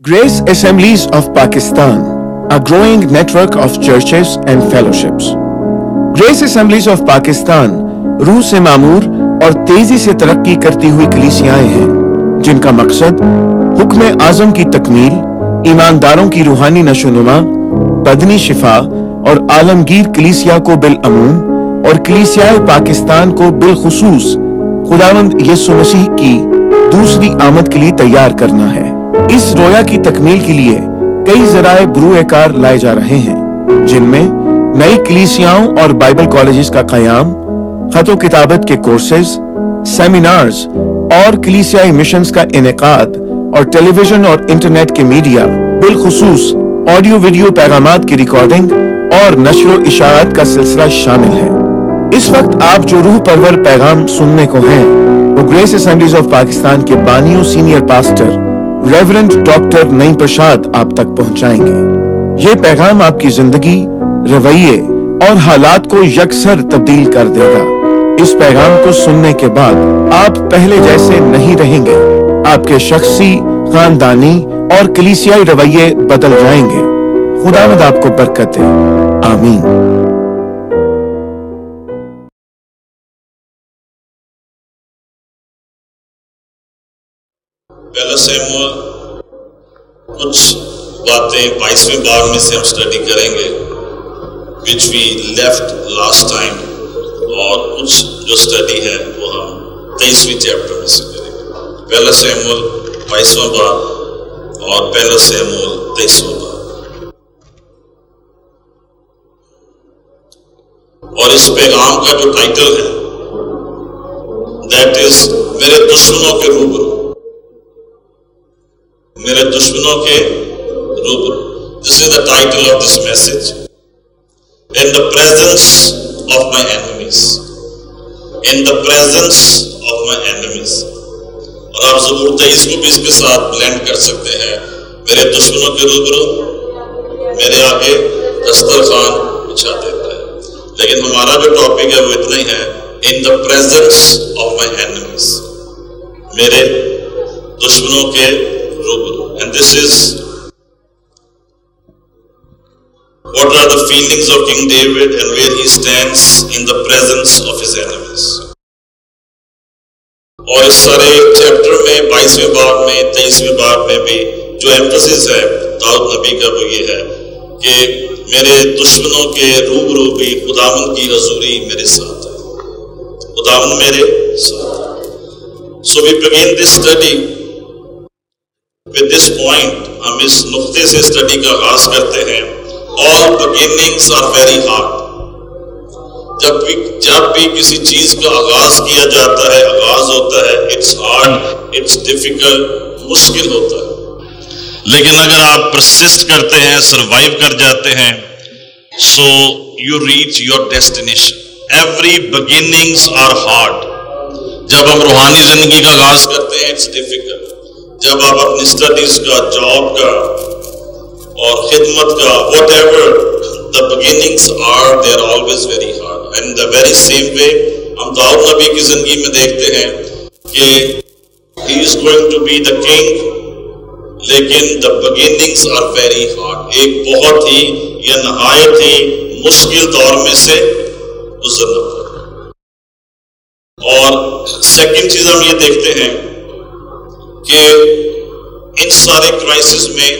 Grace Assemblies of Pakistan, a growing network of churches and fellowships. Grace assemblies of Pakistan روح سے معمور اور تیزی سے ترقی کرتی ہوئی کلیسیائیں ہیں جن کا مقصد حکم اعظم کی تکمیل ایمانداروں کی روحانی نشونما، بدنی شفا اور عالمگیر کلیسیا کو بالعموم اور کلیسیائے پاکستان کو بالخصوص خداوند یسو مسیح کی دوسری آمد کے لیے تیار کرنا ہے اس رویا کی تکمیل کے لیے کئی ذرائع بروئے کار لائے جا رہے ہیں، جن میں نئی کلیسیاں اور بائبل کالجز کا قیام، خط و کتابت کے کورسز سیمینارز اور کلیسیائی مشنز کا انعقاد اور ٹیلی ویژن اور انٹرنیٹ کے میڈیا بالخصوص آڈیو ویڈیو پیغامات کی ریکارڈنگ اور نشر و اشاعت کا سلسلہ شامل ہے۔ اس وقت آپ جو روح پرور پیغام سننے کو ہیں، وہ گریس اسمبلیز آف پاکستان کے بانیوں سینئر پاسٹر ریورنڈ ڈاکٹر نئی پرشاد آپ تک پہنچائیں گے۔ یہ پیغام آپ کی زندگی، رویے اور حالات کو یکسر تبدیل کر دے گا۔ اس پیغام کو سننے کے بعد آپ پہلے جیسے نہیں رہیں گے۔ آپ کے شخصی، خاندانی اور کلیسیائی رویے بدل جائیں گے۔ خدا مد آپ کو برکت دے۔ آمین۔ میں ہوا۔ کچھ باتیں بائیسویں بار میں سے ہم اسٹڈی کریں گے which we left last time اور کچھ جو اسٹڈی ہے وہ ہم تیئیسویں چیپٹر میں سے کریں گے۔ پہلا سیمول بائیسواں بار اور پہلا سیمول تیئیسواں بار اور اس پیغام کا جو ٹائٹل ہے دیٹ از میرے دشمنوں کے روبرو۔ میرے دشمنوں کے روبرو۔ This is the title of this message in the presence of my enemies in the presence of my enemies اور آپ ضرور ہے کو بھی اس کے ساتھ بلینڈ کر سکتے ہیں۔ میرے دشمنوں کے روبرو، میرے آگے دسترخوان اچھا دیتا ہے۔ لیکن ہمارا جو ٹاپک ہے، وہ اتنا ہی ہے۔ In the presence of my enemies میرے دشمنوں کے group and this is what are the feelings of King David and where he stands in the presence of his enemies. اور اس سارے چیپٹر میں، بائیسویں باب میں، تیئیسویں باب میں بھی جو ایمفسس ہے، داؤد نبی کا وہ یہ ہے کہ میرے دشمنوں کے روب رو بھی خداون کی حضوری میرے ساتھ ہے خداون میرے ساتھ so we begin this study with this point ہم اس نقطے سے اسٹڈی کا آغاز کرتے ہیں۔ All beginnings are very hard جب بھی جب بھی کسی چیز کا آغاز کیا جاتا ہے، آغاز ہوتا ہے اٹس ہارڈ اٹس ڈیفیکلٹ مشکل ہوتا ہے۔ لیکن اگر آپ پرسسٹ کرتے ہیں سروائیو کر جاتے ہیں so you reach your destination every beginnings are hard جب ہم روحانی زندگی کا آغاز کرتے ہیں اٹس ڈیفیکلٹ جب آپ اپنی اسٹڈیز کا جاب کا اور خدمت کا whatever the beginning are they are always very hard and the very same way ہم داؤد نبی کی زندگی میں دیکھتے ہیں کہ he is going to be the king لیکن the beginnings are very hard ایک بہت ہی یا نہایت ہی مشکل دور میں سے گزرنا پڑا اور سیکنڈ چیز ہم یہ دیکھتے ہیں کہ ان سارے کرائسس میں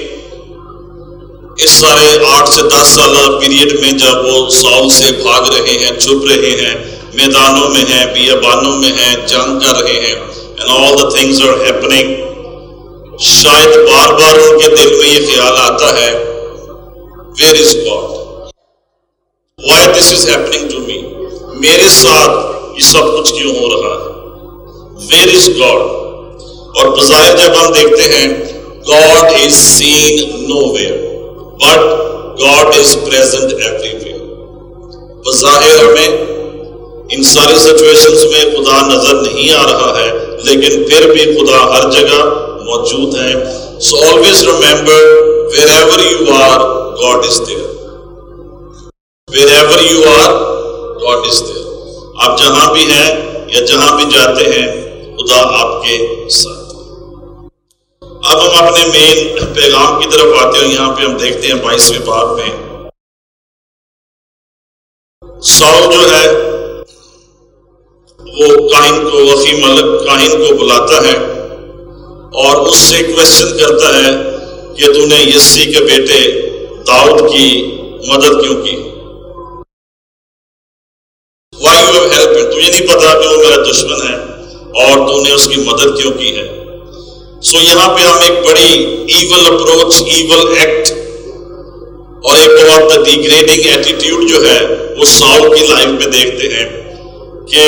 اس سارے آٹھ سے دس سالہ پیریڈ میں جب وہ سال سے بھاگ رہے ہیں، چھپ رہے ہیں، میدانوں میں ہیں، بیابانوں میں ہیں، جنگ کر رہے ہیں، and all the things are happening شاید بار بار ان کے دل میں یہ خیال آتا ہے where is God why this is happening to me میرے ساتھ یہ سب کچھ کیوں ہو رہا ہے؟ ویئر از گاڈ اور بظاہر جب ہم دیکھتے ہیں God is seen nowhere but God is present everywhere بظاہر ہمیں ان سارے سچویشنز میں خدا نظر نہیں آ رہا ہے، لیکن پھر بھی خدا ہر جگہ موجود ہے. So always remember wherever you are God is there wherever you are God is there آپ جہاں بھی ہیں یا جہاں بھی جاتے ہیں، خدا آپ کے ساتھ اب ہم اپنے مین پیغام کی طرف آتے ہیں، یہاں پہ ہم دیکھتے ہیں بائیسویں باب میں۔ سو جو ہے، وہ کاہن کو وفی ملک کاہن کو بلاتا ہے اور اس سے کوشچن کرتا ہے کہ تو نے یسی کے بیٹے داؤد کی مدد کیوں کی؟ وائی یو ہیلپ تجھے نہیں پتا کہ وہ میرا دشمن ہے اور تو نے اس کی مدد کیوں کی ہے؟ سو یہاں پہ ہم ایک بڑی ایول اپروچ ایول ایکٹ اور ایک بہت ڈیگریڈنگ ایٹیٹیوڈ جو ہے وہ ساؤ کی لائف میں دیکھتے ہیں کہ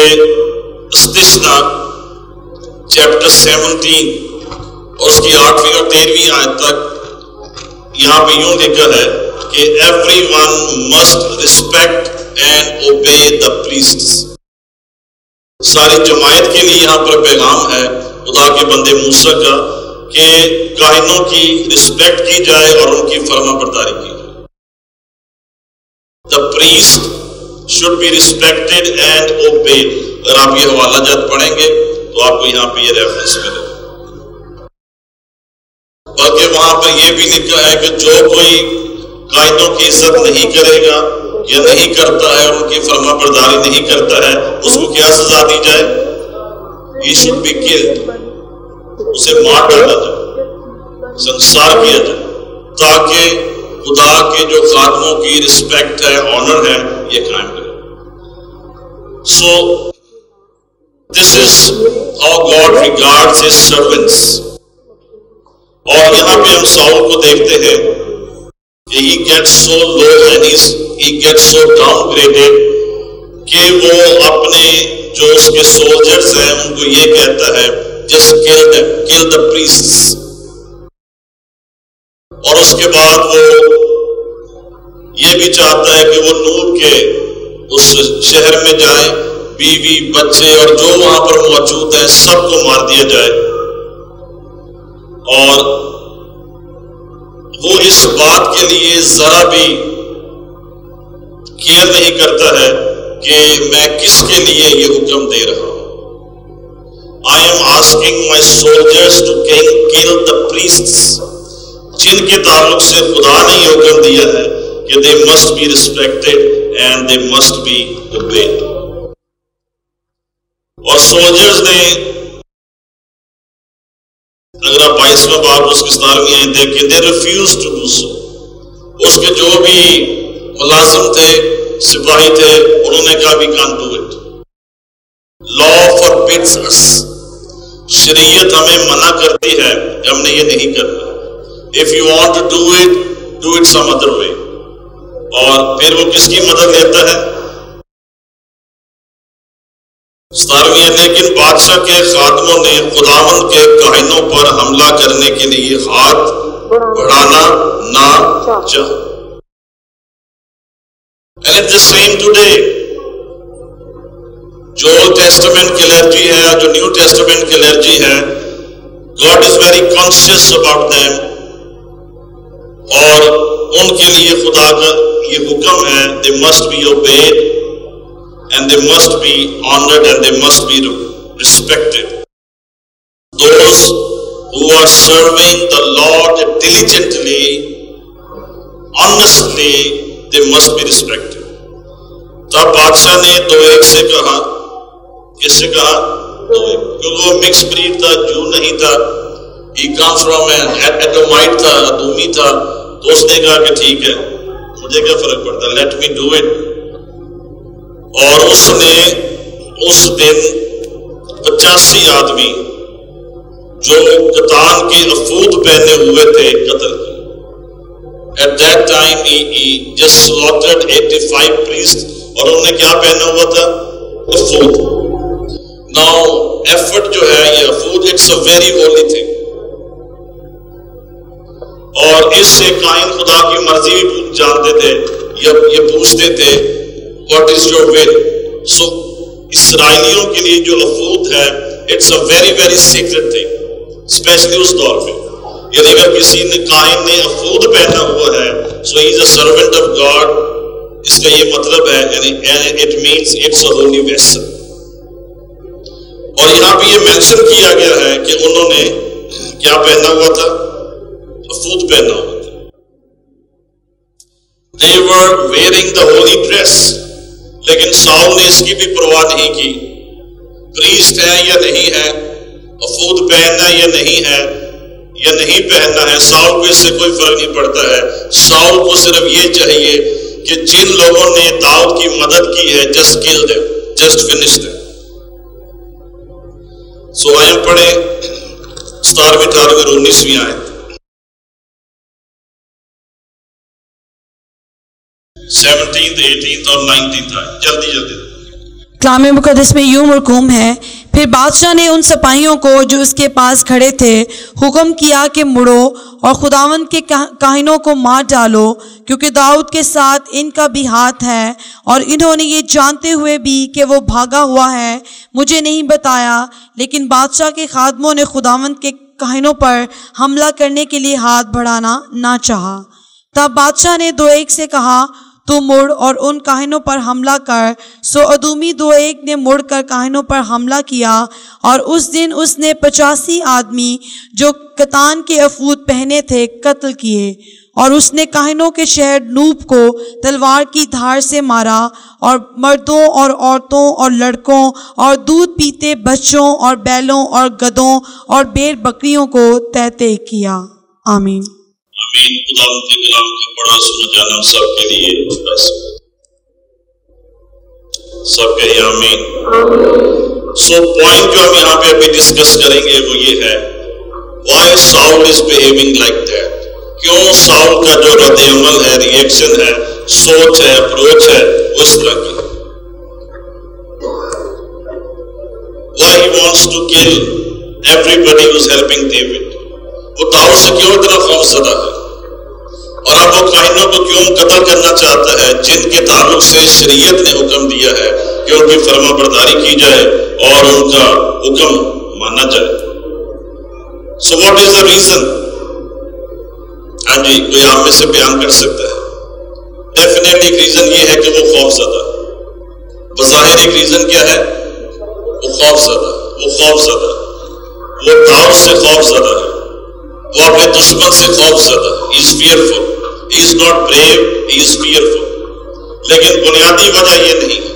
استشنا چیپٹر سیونٹین اور اس کی آٹھویں اور تیرہویں آیت تک یہاں پہ یوں لکھا ہے کہ everyone must respect and obey the priest ساری جماعت کے لیے یہاں پر پیغام ہے خدا کے بندے موسا کا کہ کائنوں کی رسپیکٹ کی جائے اور ان کی فرما برداری کی جائے۔ The priest should be respected and obeyed اگر آپ یہ حوالہ جات پڑھیں گے تو آپ کو یہاں پہ یہ ریفرنس ملے۔ بلکہ وہاں پر یہ بھی لکھا ہے کہ جو کوئی قائدوں کی عزت نہیں کرے گا یا نہیں کرتا ہے اور ان کی فرما برداری نہیں کرتا ہے، اس کو کیا سزا دی جائے؟ یہ شوڈ بی کلڈ اسے مار ڈالا جائے، سنسار کیا جائے، تاکہ خدا کے جو خاتموں کی رسپیکٹ ہے آنر ہے، یہ قائم کرے۔ So this is how God regard his servants اور یہاں پہ ہم ساؤل کو دیکھتے ہیں کہ he get so low and he get so downgraded کہ وہ اپنے جو اس کے سولجرز ہیں، ان کو یہ کہتا ہے، جس کل دا پریسٹ اور اس کے بعد وہ یہ بھی چاہتا ہے کہ وہ نور کے اس شہر میں جائیں، بیوی، بچے اور جو وہاں پر موجود ہیں، سب کو مار دیا جائے۔ اور وہ اس بات کے لیے ذرا بھی کیئر نہیں کرتا ہے۔ کہ میں کس کے لیے یہ حکم دے رہا ہوں؟ I am asking my soldiers to kill the priest جن کے تعلق سے خدا نے یہ حکم دیا ہے کہ they must be respected and they must be obeyed اور سولجرز نے اگر آپ بائیسواں باپ اس کی ستارویں آئیں دیکھیں they refuse to do so اس کے جو بھی ملازم تھے سپاہی تھے، انہوں نے کہا بھی can't do it law forbids اس شریعت ہمیں منع کرتی ہے کہ ہم نے یہ نہیں کرنا۔ If you want to do it do it some other way اور پھر وہ کس کی مدد لیتا ہے؟ ستارویں لیکن بادشاہ کے خاتموں نے خداون کے کہنوں پر حملہ کرنے کے لیے ہاتھ بڑھانا نہ چاہ and the same today جو ٹیسٹمنٹ کی الرجی ہے اور جو نیو ٹیسٹمنٹ کی الرجی ہے God is very conscious about them اور ان کے لیے خدا کا یہ حکم ہے they must be obeyed and they must be honoured and they must be respected those who are serving the Lord diligently, honestly, they must be respected. تب بادشاہ نے دو ایک سے کہا، کس سے کہا؟ دو ایک کیونکہ وہ مکس بریڈ تھا، جو نہیں تھا۔ ہی کام فرام ایڈومائٹ تھا ادومی تھا۔ تو اس نے کہا کہ ٹھیک ہے، مجھے کیا فرق پڑتا؟ لیٹ می ڈو اٹ اور اس نے اس دن پچاسی آدمی جو کتان کے افود پہنے ہوئے تھے، قتل کی at that time he just slaughtered eighty priest اور انہوں نے کیا پہنا ہوا تھا؟ افود ناؤ ایفرٹ جو ہے، یہ ephod it's a very holy thing اور اس سے کائن خدا کی مرضی بھی جانتے تھے یہ پوچھتے تھے واٹ از یور ول سو اسرائیلیوں کے لیے جو افود ہے it's a very very secret thing especially اس دور میں. یعنی اگر کسی نے کائن نے افود پہنا ہوا ہے so is a servant of God اس کا یہ مطلب ہے یعنی it means it's a holy vessel اور یہاں پہ یہ مینشن کیا گیا ہے کہ انہوں نے کیا پہنا ہوا تھا؟ افود پہنا ہوا تھا۔ They were wearing the holy dress. لیکن ساؤ نے اس کی بھی پرواہ نہیں کی۔ پریسٹ ہے یا نہیں ہے؟ افود پہننا یا نہیں ہے؟ یا نہیں پہننا ہے، ساؤ کو اس سے کوئی فرق نہیں پڑتا ہے۔ ساؤ کو صرف یہ چاہیے کہ جن لوگوں نے داؤد کی مدد کی ہے جسٹ کل دے جسٹ فنش دے سو آئے پڑھے ستارویں اٹھارہویں اور انیسویں آئے سیونٹینتھ ایٹینتھ اور نائنٹینتھ آئے جلدی جلدی۔ کلام مقدس میں یوں مرکوم ہے پھر بادشاہ نے ان سپاہیوں کو جو اس کے پاس کھڑے تھے، حکم کیا کہ مڑو اور خداون کے کاہنوں کو مار ڈالو، کیونکہ داؤد کے ساتھ ان کا بھی ہاتھ ہے اور انہوں نے یہ جانتے ہوئے بھی کہ وہ بھاگا ہوا ہے۔ مجھے نہیں بتایا، لیکن بادشاہ کے خادموں نے خداون کے کاہنوں پر حملہ کرنے کے لیے ہاتھ بڑھانا نہ چاہا۔ تب بادشاہ نے دو ایک سے کہا تو مڑ اور ان کاہنوں پر حملہ کر۔ سو ادومی دو ایک نے مڑ کر کاہنوں پر حملہ کیا اور اس دن اس نے پچاسی آدمی جو کتان کے افود پہنے تھے قتل کیے اور اس نے کاہنوں کے شہر نوب کو تلوار کی دھار سے مارا اور مردوں اور عورتوں اور لڑکوں اور دودھ پیتے بچوں اور بیلوں اور گدوں اور بیر بکریوں کو تہتے کیا۔ آمین۔ آمین خدا کے کلام کا بڑا سنا جانا سب کے لیے سب کے لیے آمین۔ سو پوائنٹ جو ہم یہاں پہ ابھی ڈسکس کریں گے وہ یہ ہے why Saul is behaving like that کیوں ساؤل کا جو رد عمل ہے ریئیکشن ہے، سوچ ہے اپروچ ہے وہ اس طرح کی۔ Why wants to kill everybody was helping David وہ داؤد سے کیوں اتنا خوف زدہ ہے؟ اور اب وہ کائنوں کو کیوں قتل کرنا چاہتا ہے؟ جن کے تعلق سے شریعت نے حکم دیا ہے کہ ان کی فرما برداری کی جائے اور ان کا حکم مانا جائے۔ So what is the reason ہاں جی کوئی آپ میں سے بیان کر سکتا ہے۔ ڈیفینیٹ ایک ریزن یہ ہے کہ وہ خوف زدہ۔ بظاہر ایک ریزن کیا ہے؟ وہ خوف زدہ، وہ خوف زدہ۔ وہ داؤد سے خوف زدہ۔ ہے وہ اپنے دشمن سے خوف زدہ is fearful is not brave is fearful لیکن بنیادی وجہ یہ نہیں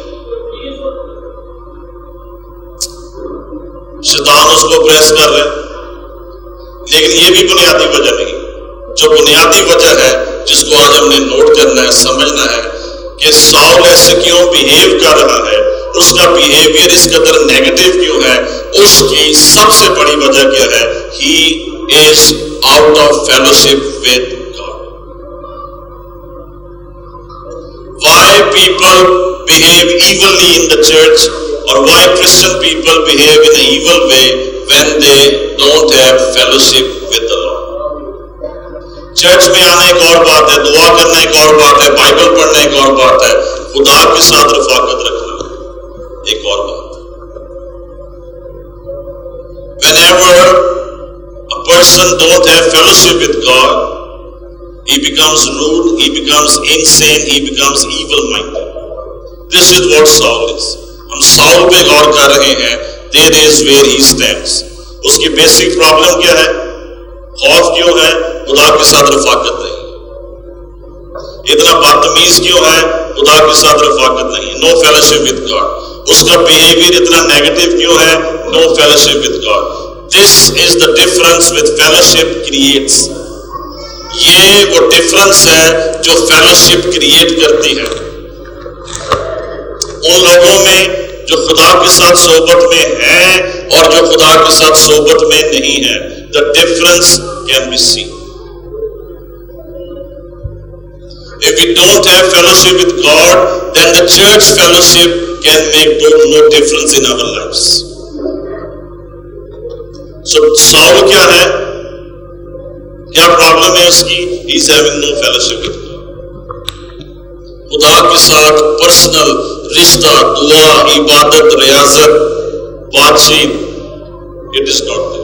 شیطان اس کو پریس کر رہے لیکن یہ بھی بنیادی وجہ نہیں جو بنیادی وجہ ہے جس کو آج ہم نے نوٹ کرنا ہے سمجھنا ہے کہ ساؤل ایسے کیوں بیہیو کر رہا ہے اس کا بیہیویئر اس قدر نیگیٹو کیوں ہے اس کی سب سے بڑی وجہ کیا ہے he is out of fellowship with God. Why people behave evilly in the church or why Christian people behave in an evil way when they don't have fellowship with the Lord. Church میں آنا ایک اور بات ہے دعا کرنا ایک اور بات ہے بائبل پڑھنا ایک اور بات ہے خدا کے ساتھ رفاقت رکھنا ایک اور بات whenever person don't have fellowship with God, he becomes rude, he becomes insane, he becomes evil-minded. This is what Saul is. ہم ساؤل پہ غور کر رہے ہیں دیر از ویئر ہی اسٹینڈس اس کی بیسک پرابلم کیا ہے خوف کیوں ہے خدا کے ساتھ رفاقت نہیں اتنا بدتمیز کیوں ہے خدا کے ساتھ رفاقت نہیں نو فیلوشپ وتھ گاڈ اس کا بہیویئر اتنا نیگیٹو کیوں ہے no fellowship with God this is the difference with fellowship creates یہ وہ ڈفرنس ہے جو فیلوشپ کریٹ کرتی ہے. ان لوگوں میں جو خدا کے ساتھ صحبت میں ہے اور جو خدا کے ساتھ صحبت میں نہیں ہے the difference can be see If we don't have fellowship with God, then the church fellowship can make no difference in our lives. ساؤ کیا ہے؟ کیا پرابلم ہے اس کی؟ ہیونگ نو فیلوشپ خدا کے ساتھ پرسنل رشتہ، دعا، عبادت، ریاضت، بات چیت it is not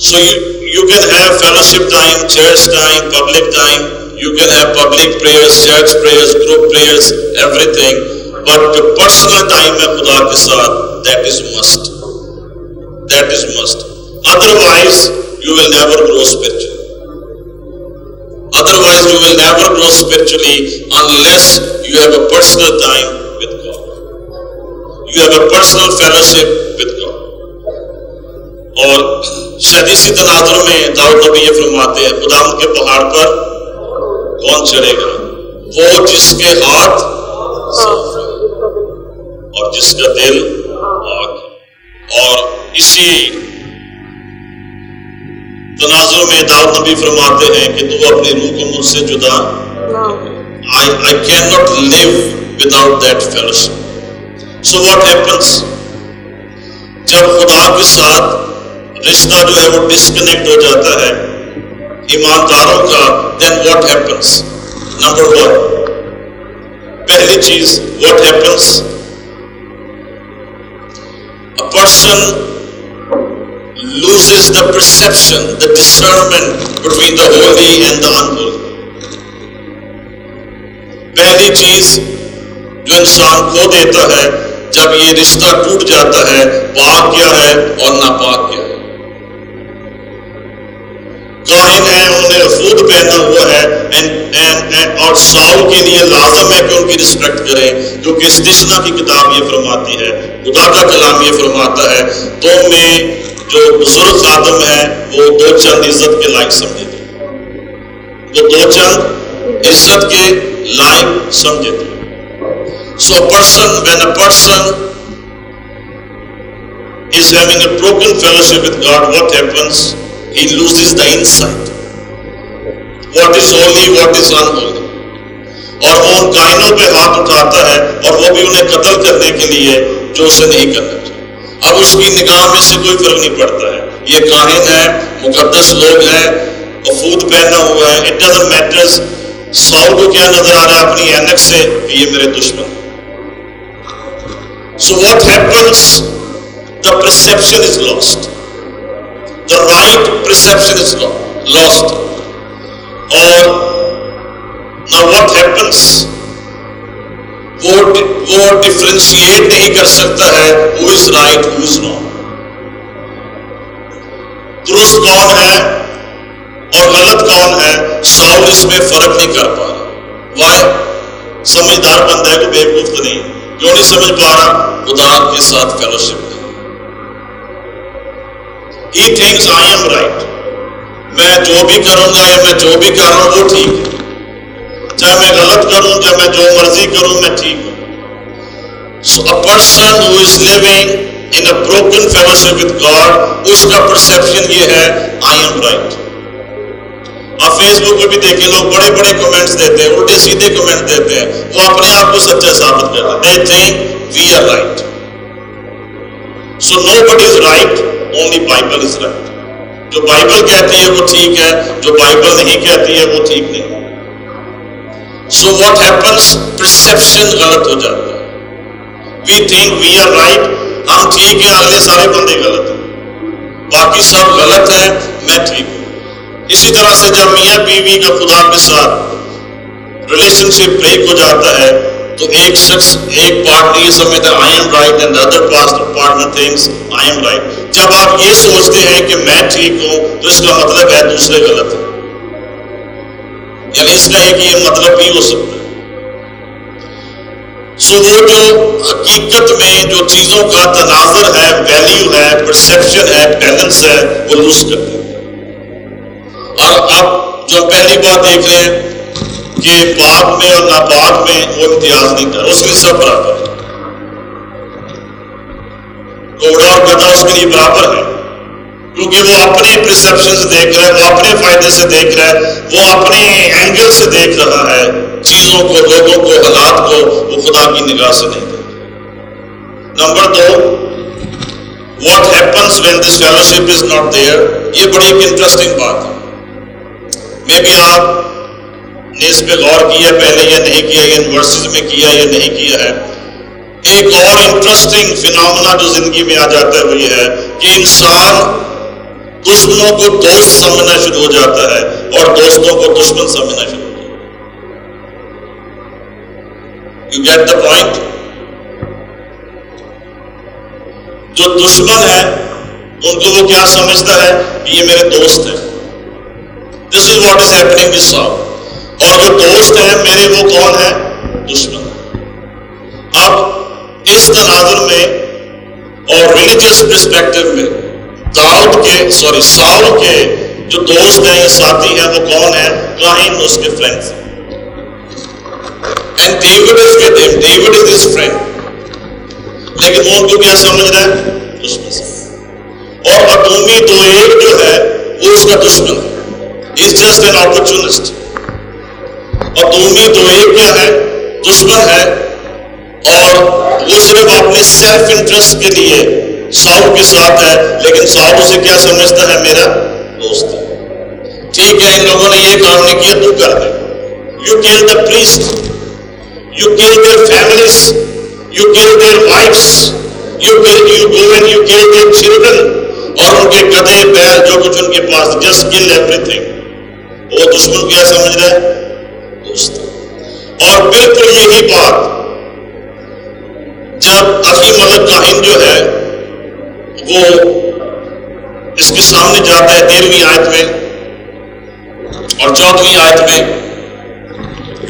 so you can have fellowship time church time public time you can have public prayers church prayers group prayers everything but جو پرسنل ٹائم ہے خدا کے ساتھ that is must that is must otherwise you will never grow spiritual otherwise you will never grow spiritually unless you have a personal time with God you have a personal fellowship with God اور شاید اسی تناظر میں داؤد نبی یہ فرماتے ہیں خدا کے پہاڑ پر کون چڑھے گا وہ جس کے ہاتھ صاف اور جس کا دل پاک اور اسی تناظر میں داؤد نبی فرماتے ہیں کہ تو اپنی روح کو مجھ سے جدا I, I cannot live without that fellowship. So what happens? جب خدا کے ساتھ رشتہ جو ہے وہ ڈسکنیکٹ ہو جاتا ہے ایمانداروں کا دین واٹ ہیپنس نمبر ون پہلی چیز what happens person loses the perception, the discernment between the holy and the unholy. پہلی چیز جو انسان کھو دیتا ہے جب یہ رشتہ ٹوٹ جاتا ہے پاک کیا ہے اور ناپاک کیا ہے کاہن ہے انہوں نے افود پہنا ہوا ہے۔ اور ساؤ کے لیے لازم ہے کہ ان کی رسپیکٹ کریں کیونکہ استثنا کی کتاب یہ فرماتی ہے۔ خدا کا کلام یہ فرماتا ہے تو میں جو بزرگ خادم ہے وہ دو چند عزت کے لائق سمجھے تھے۔ وہ دو چند عزت کے لائق سمجھے تھے۔ So person when a person is having a broken fellowship with God, what happens? He loses the insight. What is holy, what is unholy. اور وہ ان کائنوں پہ ہاتھ اٹھاتا ہے اور وہ بھی انہیں قتل کرنے کے لیے جو اسے نہیں کرنا چاہیے اب اس کی نگاہ میں سے کوئی فرق نہیں پڑتا ہے۔ یہ کاہن ہے مقدس لوگ ہیں وفود پہنا ہوا ہے۔ اٹ ڈزنٹ میٹرز ساؤ کو کیا نظر آ رہا ہے اپنی اینک سے؟ کہ یہ میرے دشمن۔ So what happens the perception is lost. The right perception is lost. اور now what happens? وہ وہ ڈفرینشیٹ نہیں کر سکتا ہے who is right, who is wrong. درست کون ہے اور غلط کون ہے ساؤل اس میں فرق نہیں کر پا رہا وائی سمجھدار بندہ ہے کوئی بے گفت نہیں کیوں نہیں سمجھ پا رہا خدا کے ساتھ fellowship he thinks I am right میں جو بھی کروں گا، یا میں جو بھی کر رہا ہوں، وہ ٹھیک ہے۔ چاہے میں غلط کروں، چاہے میں جو مرضی کروں، میں ٹھیک ہوں۔ So a person who is living in a broken fellowship with God اس کا پرسپشن یہ ہے آئی ایم رائٹ آپ فیس بک پہ بھی دیکھیں، لوگ بڑے بڑے کمنٹس دیتے ہیں، الٹے سیدھے کمنٹ دیتے ہیں۔ وہ اپنے آپ کو سچا ثابت کرتے ہیں۔ They think we are right so nobody is right only Bible is right جو بائبل کہتی ہے وہ ٹھیک ہے، جو بائبل نہیں کہتی ہے وہ ٹھیک نہیں۔ سو واٹ ہیپنس پرسپشن غلط ہو جاتا ہے۔ We think we are right ہم ٹھیک ہیں اگلے سارے بندے غلط ہیں۔ باقی سب غلط ہیں، میں ٹھیک ہوں۔ اسی طرح سے جب میاں بیوی کا خدا کے ساتھ ریلیشن شپ بریک ہو جاتا ہے تو ایک شخص، ایک پارٹنر یہ سمجھتا ہے I am right and other partner thinks I am right جب آپ یہ سوچتے ہیں کہ میں ٹھیک ہوں، تو اس کا مطلب ہے دوسرے غلط۔ ہیں یعنی اس کا ایک یہ مطلب بھی ہو سکتا ہے۔ سو وہ جو حقیقت میں جو چیزوں کا تناظر ہے ویلیو ہے پرسپشن ہے بیلنس ہے، وہ لوز کرتے ہیں اور اب جو پہلی بات دیکھ رہے ہیں کہ پاک میں اور ناپاک میں وہ امتیاز نہیں کر اس کے سب برابر ہے۔ گھوڑا اور گدا اس کے لیے برابر ہے۔ کیونکہ وہ اپنے پرسپشن سے دیکھ رہا ہے، وہ اپنے فائدے سے دیکھ رہا ہے، وہ اپنے اینگل سے دیکھ رہا ہے۔ چیزوں کو، لوگوں کو، حالات کو وہ خدا کی نگاہ سے نہیں دیکھ number do what happens when this fellowship is not there یہ بڑی ایک انٹرسٹنگ بات ہے۔ مے بی آپ نے اس پہ غور کیا پہلے یا نہیں کیا یونیورسٹیز میں کیا یا نہیں کیا ہے۔ ایک اور انٹرسٹنگ فنامنا جو زندگی میں آ جاتا ہے وہ یہ ہے کہ انسان دشمنوں کو دوست سمجھنا شروع ہو جاتا ہے اور دوستوں کو دشمن سمجھنا شروع ہو جاتا ہے۔ یو گیٹ دا پوائنٹ جو دشمن ہے، ان کو وہ کیا سمجھتا ہے؟ کہ یہ میرے دوست ہیں۔ دس از واٹ از ہیپنگ دس سال اور جو دوست ہیں میرے وہ کون ہیں؟ دشمن اب اس تناظر میں اور ریلیجیس پرسپیکٹو میں، داؤد کے سوری ساؤ کے جو دوست ہیں یا ساتھی ہیں، وہ کون ہیں؟ کاہن اس کے فرینڈس ہیں and David is with him David is his friend لیکن وہ ان کو کیا سمجھ رہا ہے دشمن سے۔ اور ادومی دو ایک جو ہے، وہ اس کا دشمن۔ ہے از جسٹ این اپرچونسٹ ادومی دو ایک کیا ہے دشمن ہے۔ اور وہ صرف اپنے سیلف انٹرسٹ کے لیے ساؤ کے ساتھ ہے، لیکن ساؤ اسے کیا سمجھتا ہے؟ میرا دوست۔ ہے ٹھیک ہے، ان لوگوں نے یہ کام نہیں کیا، تو کر دے you kill the priest you kill their families you kill their wives you kill you go you kill their children اور ان کے گدے بیل جو کچھ ان کے پاس جسٹ کل ایوری تھنگ وہ دشمن کیا سمجھ رہا ہے دوست۔ اور بالکل یہی بات، جب اخی ملک کاہن جو ہے، وہ اس کے سامنے جاتا ہے تیرہویں آیت میں اور چودہویں آیت میں،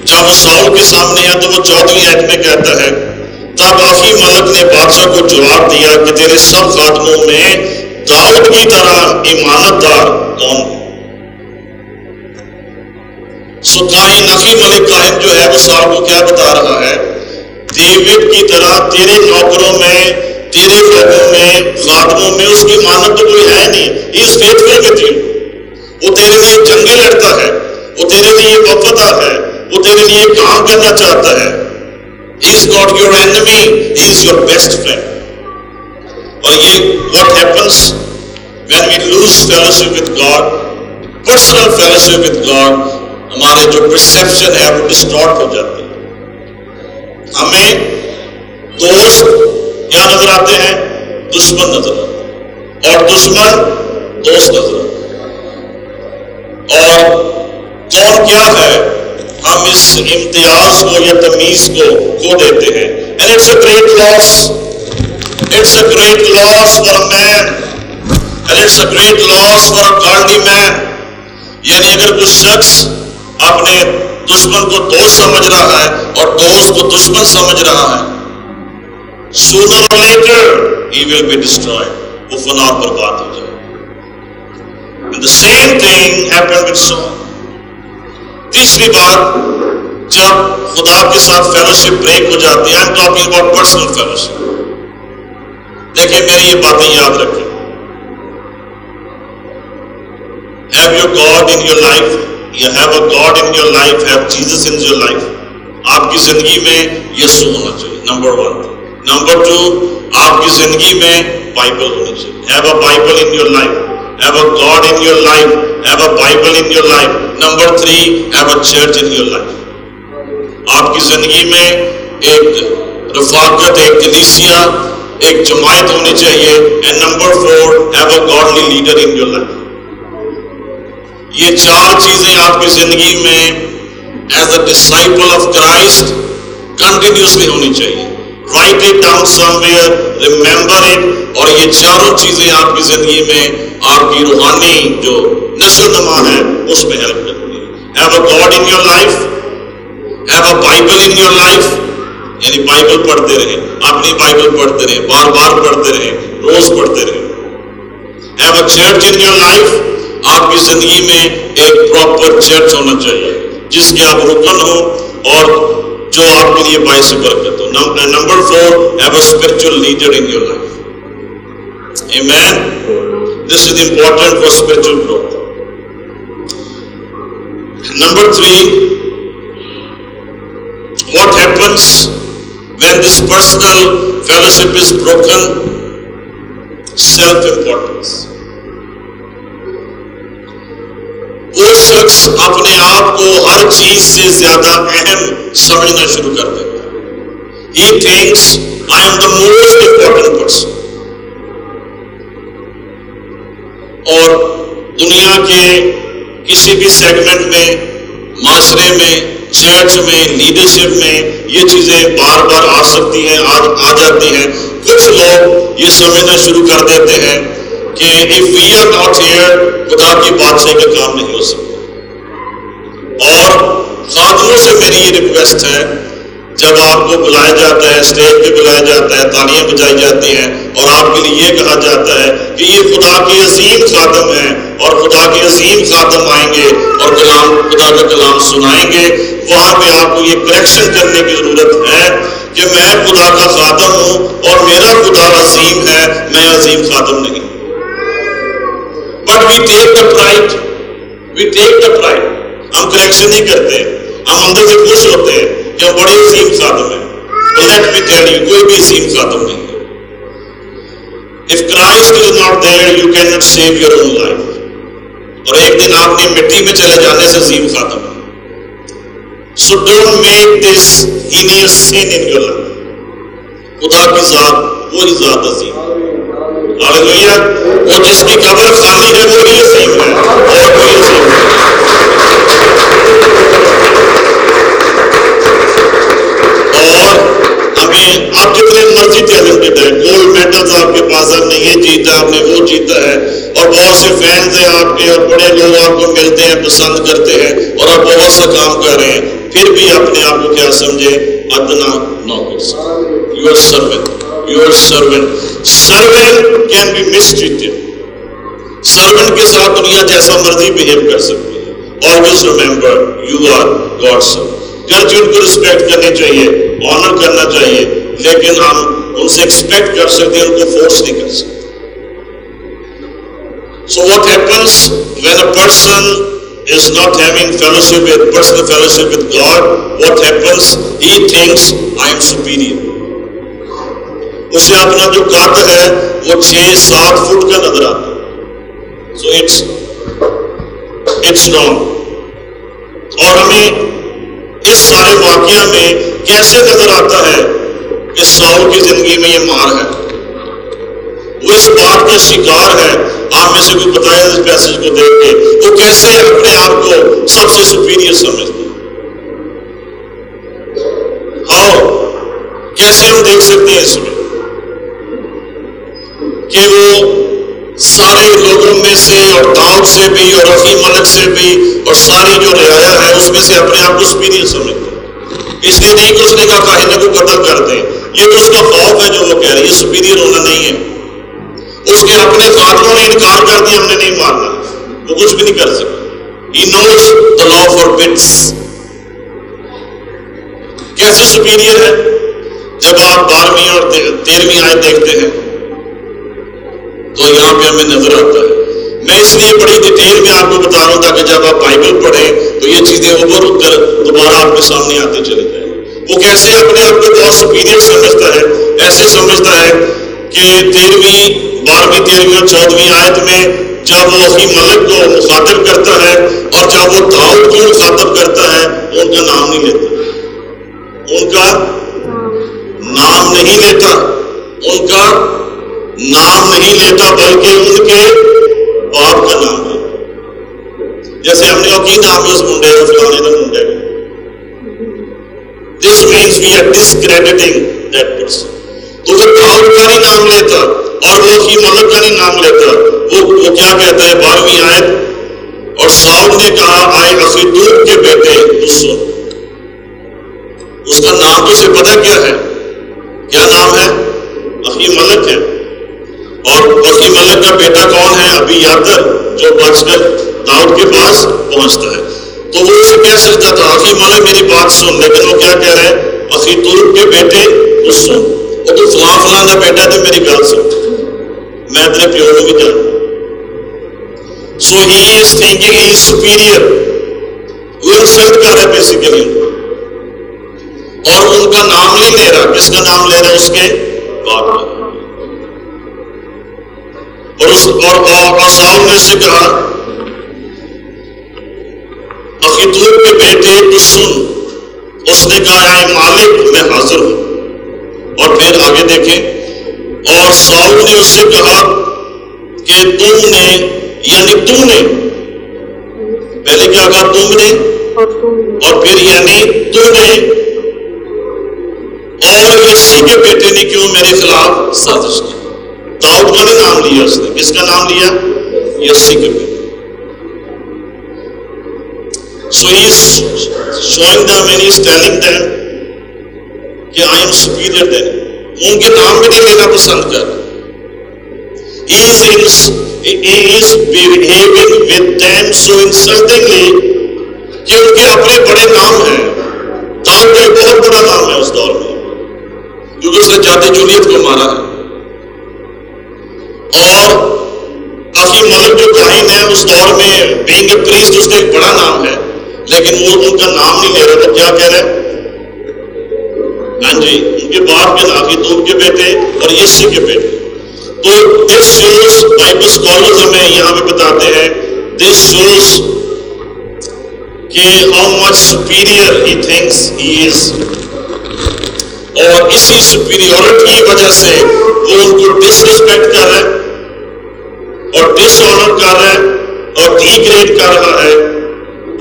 جب وہ ساؤل کے سامنے ہے تو وہ چودہویں آیت میں کہتا ہے، تب آخی ملک نے بادشاہ کو جواب دیا کہ تیرے سب خاتموں میں داؤد کی طرح ایمانت دار کون ہے؟ سو کاہن ملک کاہن جو ہے وہ ساؤل کو کیا بتا رہا ہے۔ ڈیوڈ کی طرح تیرے نوکروں میں، تیرے فیدوں میں، خاتموں میں اس کی مانت تو کوئی ہے نہیں۔ اس فیتفل وتھ یو وہ تیرے لیے جنگیں لڑتا ہے۔ وہ تیرے لیے وفادار ہے۔ وہ تیرے لیے کام کرنا چاہتا ہے۔ Is not your enemy is your best friend اور یہ what happens when we lose fellowship with God personal fellowship with God ہمارے جو پرسپشن ہے وہ ڈسٹارٹ ہو جاتی ہے ہمیں دوست کیا نظر آتے ہیں، دشمن نظر آتے ہیں۔ اور دشمن دوست نظر آتے ہیں۔ اور کون کیا ہے، ہم اس امتیاز کو یا تمیز کو کھو دیتے ہیں۔ And it's a great loss it's a great loss for a man and it's a great loss for a گارڈی man یعنی اگر کچھ شخص اپنے دشمن کو دوست سمجھ رہا ہے اور دوست کو دشمن سمجھ رہا ہے۔ Sooner or later he will be destroyed وہ فنا پر بات ہو جائے۔ And the same thing happened with تیسری بات، جب خدا کے ساتھ فیلوشپ بریک ہو جاتی ہے، I'm talking about personal دیکھیں، میری یہ باتیں یاد رکھیں۔ Have your God in your life? You have a God in your life, have Jesus in your life. آپ کی زندگی میں یسو ہونا چاہیے نمبر ون نمبر ٹو آپ کی زندگی میں بائبل ہونی چاہیے۔ Have a Bible in your life have a God in your life have a Bible in your life number three have a church in your life آپ کی زندگی میں ایک رفاقت ایک کلیسیا ایک جماعت ہونی چاہیے۔ And number four have a godly leader in your life یہ چار چیزیں آپ کی زندگی میں as a disciple of Christ continuously ہونی چاہیے۔ Write it down somewhere remember it اور یہ چاروں چیزیں آپ کی زندگی میں آپ کی روحانی جو نشو نما ہے، اس میں ہیلپ کرتی ہے۔ Have a God in your life have a Bible in your life یعنی بائبل پڑھتے رہے۔ اپنی بائبل پڑھتے رہے، بار بار پڑھتے رہے، روز پڑھتے رہے۔ Have a church in your life آپ کی زندگی میں ایک پراپر چرچ ہونا چاہیے، جس کے آپ رکن ہو اور جو آپ کے لیے باعث برکت ہو number four have a spiritual leader in your life a man this is important for growth number three what happens when this personal fellowship is broken self importance وہ شخص اپنے آپ کو ہر چیز سے زیادہ اہم سمجھنا شروع کر دیتا ہے۔ He thinks I am the most important person اور دنیا کے کسی بھی سیگمنٹ میں، معاشرے میں چرچ میں لیڈرشپ میں یہ چیزیں بار بار آ سکتی ہیں آ جاتی ہیں۔ کچھ لوگ یہ سمجھنا شروع کر دیتے ہیں کہ if we are not here خدا کی بادشاہی کا کام نہیں ہو سکتا۔ اور خاتموں سے میری یہ ریکویسٹ ہے، جب آپ کو بلایا جاتا ہے اسٹیج پہ بلایا جاتا ہے، تالیاں بجائی جاتی ہیں، اور آپ کے لیے یہ کہا جاتا ہے کہ یہ خدا کے عظیم خاتم ہیں، اور خدا کے عظیم خاتم آئیں گے، اور کلام، خدا کا کلام سنائیں گے۔ وہاں پہ آپ کو یہ کریکشن کرنے کی ضرورت ہے کہ میں خدا کا خاتم ہوں، اور میرا خدا عظیم ہے، میں عظیم خاتم نہیں بٹ وی ٹیک دا پرائٹ وی ٹیک دا پرائٹ ہم کریکشن نہیں کرتے. ہم اندر سے خوش ہوتے ہیں کہ ہم بڑے عظیم خاتم ہیں. لیٹ می ٹیل یو کوئی بھی عظیم خاتم نہیں ہے. If Christ is not there you can not save your own life اور ایک دن آپ نے مٹی میں چلے جانے سے عظیم خاتم ہے so don't make this heinous sin in your life خدا کی ذات وہی ذات عظیم ہاللویا وہ جس کی قبر خالی ہے وہ وہی عظیم ہے۔ اور کوئی عظیم ہے اور ہمیں آپ جتنے مرضی ٹیلنٹڈ ہیں گولڈ میڈلز آپ کے پاس آپ نے یہ جیتا آپ نے، وہ جیتا ہے۔ اور بہت سے فینز ہیں آپ کے اور بڑے لوگ آپ کو ملتے ہیں، پسند کرتے ہیں اور آپ بہت سا کام کر رہے ہیں۔ پھر بھی اپنے آپ کو کیا سمجھے ادنا نوکر you are servant you are servant servant can be mistreated servant کے ساتھ دنیا جیسا مرضی بہیو کر سکتی ہے. Always remember you are God servant church ان کو رسپیکٹ کرنی چاہیے آنر کرنا چاہیے لیکن ہم ان سے ایکسپیکٹ کر سکتے ہیں ان کو فورس نہیں کر سکتے. So what happens when a person is not having fellowship with personal fellowship with God, what happens? He thinks I am superior. اسے اپنا جو قد ہے، وہ چھ سات فٹ کا نظر آتا ہے۔ سو اٹس اٹس رانگ اور ہمیں اس سارے واقعہ میں کیسے نظر آتا ہے کہ ساؤ کی زندگی میں یہ مار ہے۔ وہ اس بات کا شکار ہے، آپ میں سے کوئی بتائیں اس پیسج کو دیکھ کے، وہ کیسے اپنے آپ کو سب سے سپیریئر سمجھتے ہاؤ، کیسے ہم دیکھ سکتے ہیں اس میں؟ کہ وہ سارے لوگوں میں سے اور داؤد سے بھی اور رفی ملک سے بھی اور ساری جو رعایا ہے اس میں سے اپنے آپ کو سپیریئر سمجھتے اس لیے نہیں کہ اس نے کہا کاہنے کو قتل کر دیں یہ تو اس کا خوف ہے جو وہ کہہ رہی ہے سپیریئر ہونا نہیں ہے۔ اس کے اپنے خاتموں نے انکار کر دیا، ہم نے نہیں ماننا وہ کچھ بھی نہیں کر سکا he knows the law forbids کیسے سپیریئر ہے؟ جب آپ بارہویں اور تیرہویں آئے دیکھتے ہیں۔ تو یہاں پہ ہمیں نظر آتا ہے۔ میں اس لیے بڑی ڈیٹیل میں آپ کو بتا رہا ہوں تاکہ جب آپ بائبل پڑھیں تو یہ چیزیں ابھر کر دوبارہ آپ کے سامنے آتے چلے جائیں۔ وہ کیسے اپنے آپ کو بہت سپیریئر سمجھتا ہے ایسے سمجھتا ہے کہ تیرہویں بارہویں تیرہویں اور چودہویں آیت میں جب وہ اپنی ملک کو مخاطب کرتا ہے اور جب وہ داؤد کو مخاطب کرتا ہے ان کا نام نہیں لیتا۔ ان کا نام نہیں لیتا۔ ان کا نام نہیں لیتا بلکہ ان کے باپ کا نام لیتا جیسے ہم نے کہا کی نام اس منڈے کا فلانے کا منڈے کا this means we are discrediting that person تو وہ داؤد کا نہیں نام لیتا اور وہ اپنی ملک کا نہیں نام لیتا۔ وہ وہ کیا کہتا ہے؟ بارہویں آیت۔ اور ساؤد نے کہا، آئے اخیدوب کے بیٹے سن اس کا نام تو اسے پتہ کیا ہے؟ کیا نام ہے؟ اخی ملک ہے۔ اور اخی ملک کا بیٹا کون ہے ابھی یادر جو بچ کر داؤد کے پاس پہنچتا ہے۔ تو وہ اسے کہہ سکتا تھا اخی ملک میری بات سن، لیکن وہ کیا کہہ رہے ہیں؟ اخی دور کے بیٹے تو سن۔ وہ تو فلاں فلاں کا بیٹا تو میری گل سن۔ میں اپنے پیو کو بھی جانتا so he is thinking he superior وہ انسلٹ کر رہا ہے بیسیکلی اور ان کا نام نہیں لے رہا۔ کس کا نام لے رہا ہے؟ اس کے باپ کا۔ اور اس اور آسام نے سے کہا اخیتور کے بیٹے تو سن۔ اس نے کہا، اے مالک، میں حاضر ہوں۔ اور پھر آگے دیکھیں۔ اور ساؤ نے اس سے کہا کہ تم نے یعنی تم نے، پہلے کیا کہا تم نے؟ اور پھر یعنی تم نے۔ اور اسی کے بیٹے نے کیوں میرے خلاف سازش کی؟ داؤد کا بھی نام لیا اس نے۔ کس کا نام لیا؟ یسی کے بیٹے so he showing them and is telling them کہ آئی ایم سپیریئر دین ان کے نام بھی نہیں لینا پسند کر۔ He is in he is behaving with them so insultingly کہ ان کے اپنے بڑے نام ہیں۔ داؤد کا ایک بہت بڑا نام ہے اس دور میں۔ کیونکہ اس نے جاتے جولیت کو مارا ہے۔ اور کافی ملک جو کاہن ہے، اس دور میں بینگ اے پریسٹ اس کا ایک بڑا نام ہے۔ لیکن وہ ان کا نام نہیں لے رہے تو کیا کہہ رہے ہاں جی ان کے باپ کے نام یہ کے بیٹے اور یسی کے بیٹے۔ تو دس شوز بائبل اسکالر ہمیں یہاں پہ بتاتے ہیں۔ دس شوز کہ how much superior he thinks he is اور اسی سپیریورٹی کی وجہ سے وہ ان کو ڈس ریسپیکٹ کر رہا ہے اور ڈس آنر کر رہا ہے اور ڈی گریڈ کر رہا ہے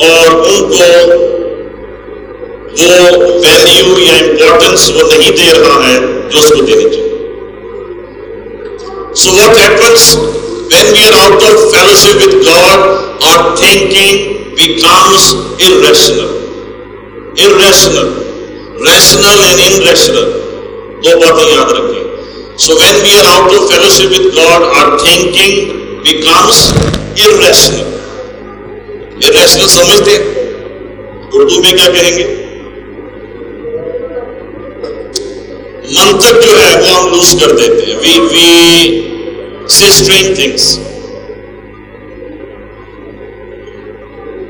اور ان کو وہ ویلیو یا امپورٹنس وہ نہیں دے رہا ہے جو اس کو دینی چاہیے so what happens when we are out of fellowship with God our thinking becomes irrational. Irrational. Rational and irrational. دو باتیں یاد رکھیں۔ So when we are out of fellowship with God our thinking becomes irrational. Irrational سمجھتے اردو میں کیا کہیں گے؟ منطق جو ہے وہ ہم لوز کر دیتے ہیں. We we say strange things.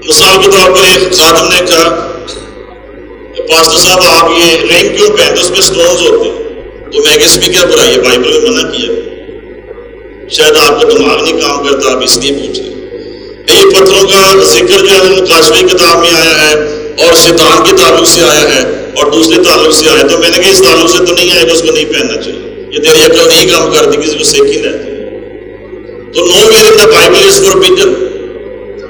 مثال کے طور پر ایک خادم نے کہا پاسٹر صاحب، آپ یہ رینگ کیوں پہنتے اس میں سٹونز ہوتے ہیں. تو میں کہ اس میں کیا برائی ہے؟ بائبل میں منع کیا شاید آپ کا دماغ نہیں کام کرتا آپ اس لیے پوچھیں یہ پتھروں کا ذکر جو ہے وہ مقاصوی کتاب میں آیا ہے اور شیطان کے تعلق سے آیا ہے اور دوسرے تعلق سے آیا تو میں نے کہا اس تعلق سے تو نہیں آئے گا، اس کو نہیں پہننا چاہیے۔ یہ تیری عقل نہیں کام کرتی، کسی کو سیکھ ہی رہتی۔ تو nowhere in the Bible is for pigeon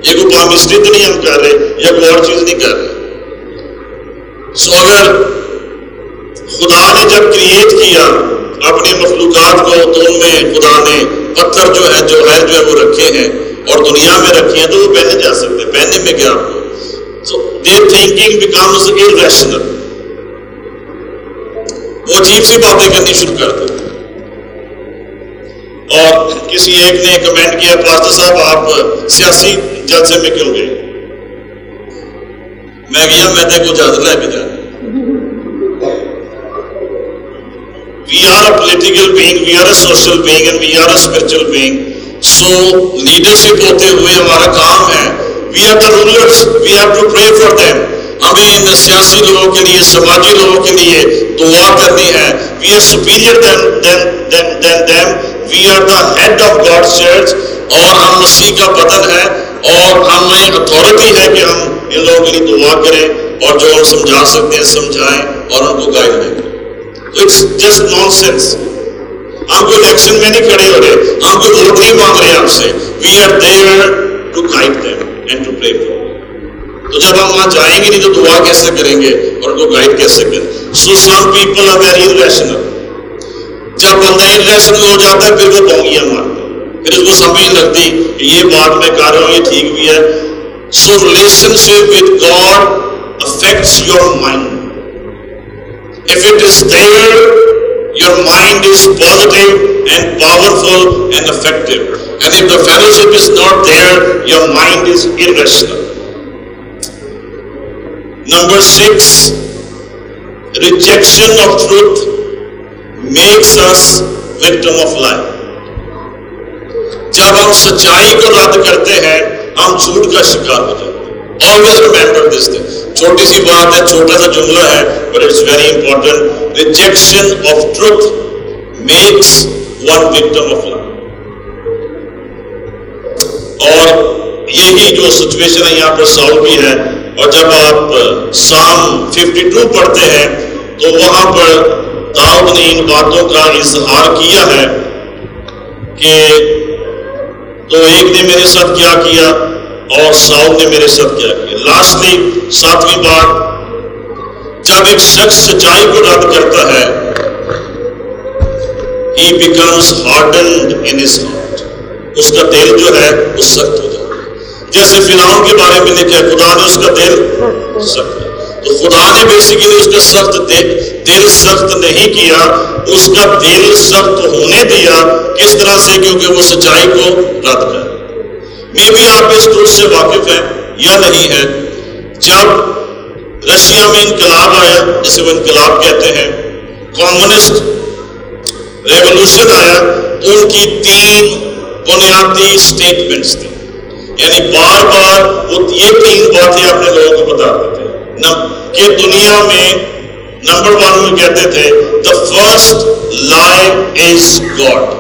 یہ کوئی پامسٹری تو نہیں ہم کر رہے، یا کوئی اور چیز نہیں کر رہے۔ سو اگر خدا نے جب کریٹ کیا اپنی مخلوقات کو تو ان میں خدا نے پتھر جو ہے جو ہے جو ہے وہ رکھے ہیں اور دنیا میں رکھے ہیں تو وہ پہنے جا سکتے پہننے میں کیا؟ آپ کو تھنکنگ بیکمز وہ عجیب سی باتیں کرنی شروع کر دیں اور کسی ایک نے کمنٹ کیا، پاسٹر صاحب، آپ سیاسی جلسے میں کیوں گئے؟ میں گیا، میں تے کو اجازت لے کے جانا۔ We are a political being we are a social being and we are a spiritual being so leadership ہوتے ہوئے ہمارا کام ہے. We are the rulers we have to pray for them ہمیں سیاسی لوگوں کے لیے، سماجی لوگوں کے لیے دعا کرنی ہے. We are superior then then then then them we are the head of God church اور ہم مسیح کا بدن ہے. اور ہمیں اتھارٹی ہے کہ ہم ان لوگوں کے لیے دعا کریں اور جو ہم سمجھا سکتے ہیں، سمجھائیں اور ان کو گائڈ دیں اٹس جسٹ نان سینس ہم کو الیکشن میں نہیں کھڑے ہو رہے ہم کو ووٹ نہیں مانگ رہے آپ سے. We are there to guide them and to pray for تو جب ہم وہاں جائیں گے نہیں تو دعا کیسے کریں گے اور ان کو گائڈ کیسے کریں؟ So some people are very rational جب بندہ ریشنل ہو جاتا ہے، پھر وہ بونگیاں مارتا ہے. پھر اس کو سمجھ لگتی کہ یہ بات میں کر رہا ہوں، یہ ٹھیک بھی ہے. So relationship with God affects your mind if it is there your mind is positive and powerful and effective and if the fellowship is not there your mind is irrational number six rejection of truth makes us victim of life جب ہم سچائی کو رد کرتے ہیں، ہم جھوٹ کا شکار ہو جاتے ہیں۔ آلویز ریمبر دس تھنگ چھوٹی سی بات ہے چھوٹا سا جملہ ہے but it's very important rejection of truth makes one victim of life اور یہی جو سچویشن ہے یہاں پر سالو بھی ہے، اور جب آپ سام ففٹی ٹو پڑھتے ہیں، تو وہاں پر داؤد نے ان باتوں کا اظہار کیا ہے کہ تو ایک نے میرے ساتھ کیا کیا اور ساؤد نے میرے ساتھ کیا کیا لاسٹلی ساتویں بات جب ایک شخص سچائی کو رد کرتا ہے، he becomes hardened in his heart اس کا دل جو ہے، وہ سخت ہو جاتا ہے۔ جیسے فرعون کے بارے میں لکھا ہے، خدا نے اس کا دل سخت تو خدا نے بیسیکلی اس کا سخت دل دل سخت نہیں کیا، اس کا دل سخت ہونے دیا، کس طرح سے؟ کیونکہ وہ سچائی کو رد کر میں بھی آپ اس دور سے واقف ہیں یا نہیں ہے؟ جب رشیا میں انقلاب آیا، جسے وہ انقلاب کہتے ہیں کامسٹ ریولوشن آیا، ان کی تین بنیادی سٹیٹمنٹس تھے یعنی بار بار وہ یہ تین باتیں اپنے لوگوں کو بتاتے تھے کہ دنیا میں نمبر ون میں کہتے تھے the first life is God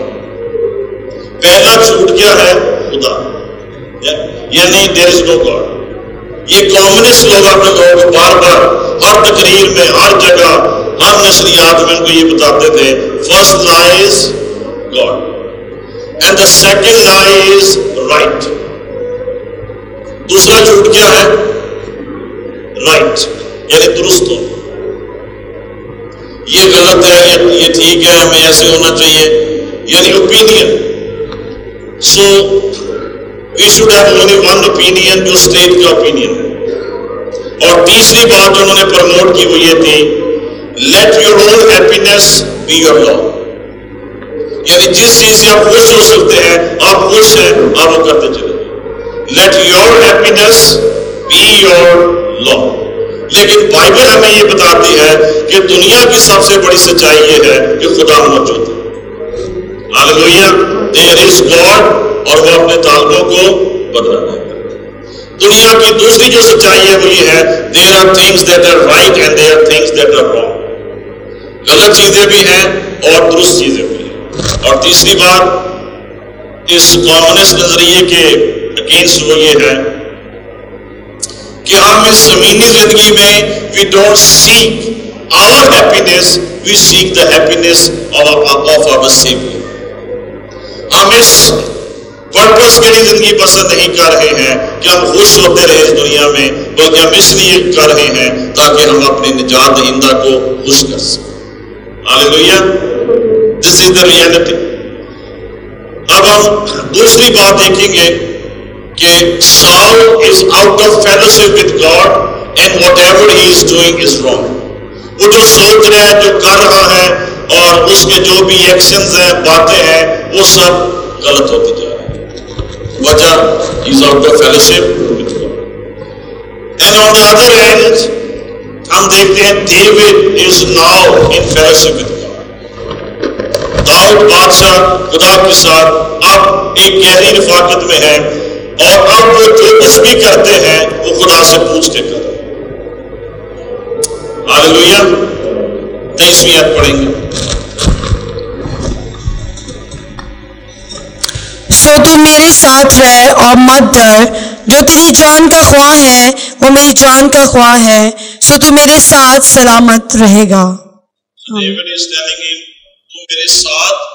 پہلا جھوٹ کیا ہے؟ خدا۔ یعنی دیر از نو گاڈ یہ کامسٹ لوگ اپنے بار بار، ہر تقریر میں، ہر جگہ، ہر نشریات میں ان کو یہ بتاتے تھے first lies God and the second lies right دوسرا جھوٹ کیا ہے؟ رائٹ یعنی درست ہو۔ یہ غلط ہے، یہ ٹھیک ہے، ہمیں ایسے ہونا چاہیے۔ یعنی opinion so we should have only one opinion جو اسٹیٹ کا اوپینین ہے اور تیسری بات جو انہوں نے پروموٹ کی وہ یہ تھی let your own happiness be your law یعنی جس چیز سے آپ خوش ہو سکتے ہیں آپ خوش ہیں آپ وہ کرتے چلے let your happiness be your law لیکن بائبل ہمیں یہ بتاتی ہے کہ دنیا کی سب سے بڑی سچائی یہ ہے کہ خدا موجود ہے۔ دیر از گاڈ اور وہ اپنے طالبوں کو بدلا ہے۔ دنیا کی دوسری جو سچائی ہے وہ یہ ہے there are things that are right and there things that are wrong غلط چیزیں بھی ہیں اور درست چیزیں بھی ہیں۔ اور تیسری بات، اس کامنسٹ نظریے کے اگینسٹ وہ یہ ہے کہ ہم اس زمینی زندگی میں we don't seek our happiness we seek the happiness of our saviour ہم اس پرپس کے لیے زندگی پسند نہیں کر رہے ہیں کہ ہم خوش ہوتے رہے اس دنیا میں، بلکہ ہم اس لیے کر رہے ہیں تاکہ ہم اپنے نجات دہندہ کو خوش کر سکیں۔ آلیلویہ دس از دا ریالٹی اب ہم دوسری بات دیکھیں گے کہ Saul is out of fellowship with God and whatever he is doing is wrong. وہ جو سوچ رہا ہے جو کر رہا ہے اور اس کے جو بھی ایکشنز ہیں، باتیں ہیں، وہ سب غلط ہوتے جا رہے ہیں۔ وجہ is out of fellowship and on the other hand ہم دیکھتے ہیں David is now in fellowship with Dawood بادشاہ خدا کے ساتھ اب ایک گہری رفاقت میں ہے اور اب وہ جو کچھ بھی کرتے ہیں، وہ خدا سے پوچھ کے کریں آللویہ تیسویں عید پڑھیں گے۔ سو تو میرے ساتھ رہ اور مت ڈر۔ جو تیری جان کا خواہ ہے وہ میری جان کا خواہ ہے۔ سو تو میرے ساتھ سلامت رہے گا۔ میرے ساتھ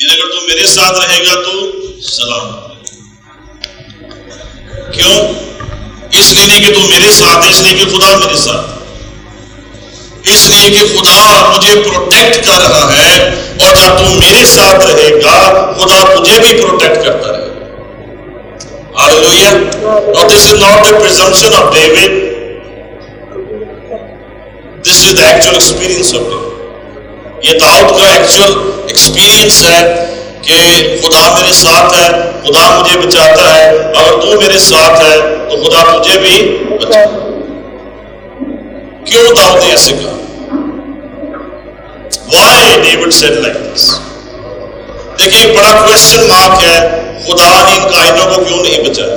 یعنی اگر تو میرے ساتھ رہے گا تو سلامت کیوں؟ اس لیے نہیں کہ تو میرے ساتھ ہے اس لیے کہ خدا میرے ساتھ۔ اس لیے کہ خدا مجھے پروٹیکٹ کر رہا ہے اور جب تم میرے ساتھ رہے گا، خدا تجھے بھی پروٹیکٹ کرتا رہے اور this is not the presumption of David this is the actual experience of David یہ داؤد کا ایکچوئل ایکسپیرئنس ہے کہ خدا میرے ساتھ ہے، خدا مجھے بچاتا ہے۔ اگر تو میرے ساتھ ہے، تو خدا تجھے بھی بچاتا ہے۔ کیوں داؤد نے ایسے کہا؟ وائی ڈیوڈ سیڈ لائک دیکھیے ایک بڑا کوشچن مارک ہے۔ خدا نے ان کائنوں کو کیوں نہیں بچایا؟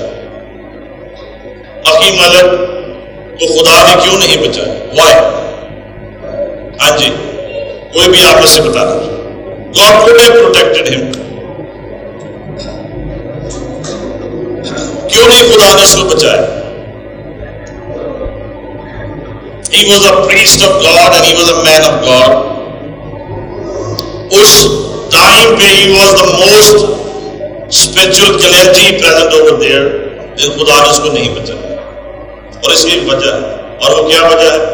اخی ملک کو خدا نے کیوں نہیں بچایا؟ وائی ہاں جی کوئی بھی آپ سے بتا رہا God would have protected him. کیوں نہیں خدا نے اس کو بچایا؟ He was a priest of God and he was a man of God. اس ٹائم پہ he was the most spiritual clergy present over there. لیکن خدا نے اس کو نہیں بچایا اور اس کی وجہ ہے اور وہ کیا وجہ ہے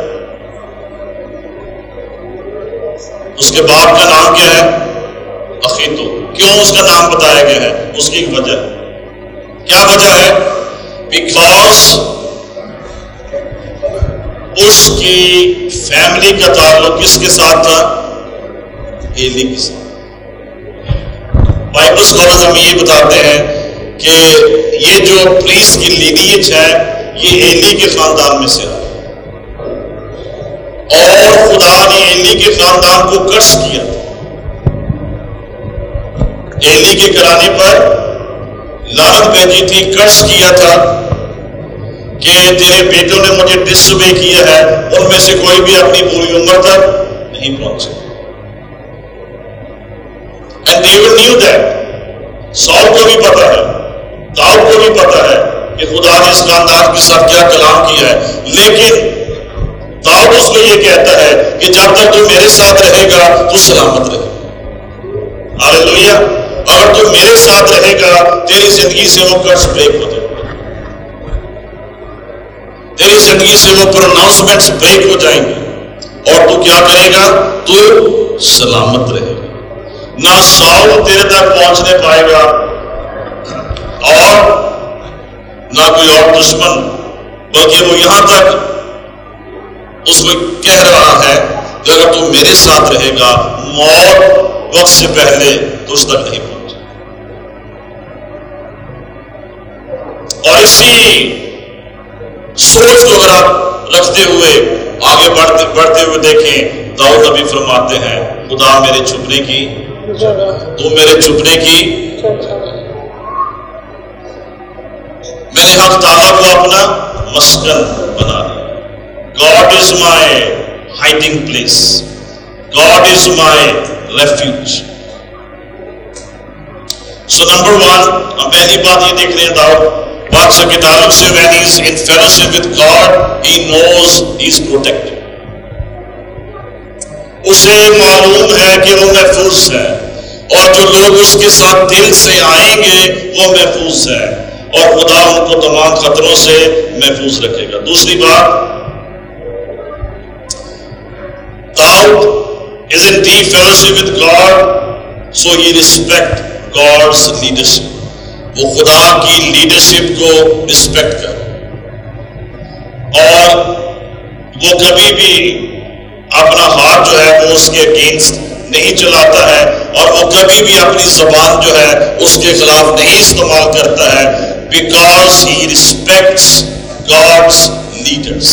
اس کے باپ کا نام کیا ہے اخیتو کیوں اس کا نام بتایا گیا ہے اس کی ایک وجہ ہے کیا وجہ ہے بیکاز اس کی فیملی کا تعلق کس کے ساتھ تھا؟ ایلی کے ساتھ۔ بائبل اسکالرز ہم یہ بتاتے ہیں کہ یہ جو پریس کی لینیج ہے، یہ ایلی کے خاندان میں سے آئی۔ اور خدا نے ایلی کے خاندان کو کرس کیا۔ ایلی کے کرانے پر لانت بھیجی تھی کرس کیا تھا۔ کہ تیرے بیٹوں نے مجھے ڈس بے کیا ہے ان میں سے کوئی بھی اپنی پوری عمر تک نہیں پہنچ سکتا۔ اینڈ نیو دیٹ سال کو بھی پتا ہے داؤد کو بھی پتا ہے کہ خدا نے اس خاندان کے ساتھ کیا کلام کیا ہے۔ لیکن داؤد اس کو یہ کہتا ہے کہ جب تک تو میرے ساتھ رہے گا، تو سلامت رہے۔ ہاللویا اگر تو میرے ساتھ رہے گا، تیری زندگی سے وہ قرض بریک ہو تیری زندگی سے وہ پروناؤنسمنٹس بریک ہو جائیں گے اور تو کیا کرے گا؟ تو سلامت رہے گا۔ نہ ساؤ تیرے تک پہنچنے پائے گا، اور نہ کوئی اور دشمن، بلکہ وہ یہاں تک اس کو کہہ رہا ہے کہ اگر تو میرے ساتھ رہے گا، موت وقت سے پہلے تو اس تک نہیں پہنچے۔ اور اسی سوچ کو اگر آپ رکھتے ہوئے آگے بڑھتے بڑھتے ہوئے دیکھیں۔ داؤد نبی فرماتے ہیں، خدا میرے چھپنے کی۔ تو میرے چھپنے کی۔ میں نے حق تعالیٰ کو اپنا مسکن بنا لیا God is my hiding place God is my refuge so number one ہم پہلی بات یہ دیکھ رہے ہیں، داؤد بادشاہ کے تعلق سے when he is in fellowship with God. He knows he is protected. اسے معلوم ہے کہ وہ محفوظ ہے اور جو لوگ اس کے ساتھ دل سے آئیں گے، وہ محفوظ ہے اور خدا ان کو تمام خطروں سے محفوظ رکھے گا۔ دوسری بات داؤد is in deep fellowship with God so he respect God's leadership وہ خدا کی لیڈرشپ کو رسپیکٹ کر۔ اور وہ کبھی بھی اپنا ہاتھ جو ہے وہ اس کے اگینسٹ نہیں چلاتا ہے، اور وہ کبھی بھی اپنی زبان جو ہے اس کے خلاف نہیں استعمال کرتا ہے because he respects God's leaders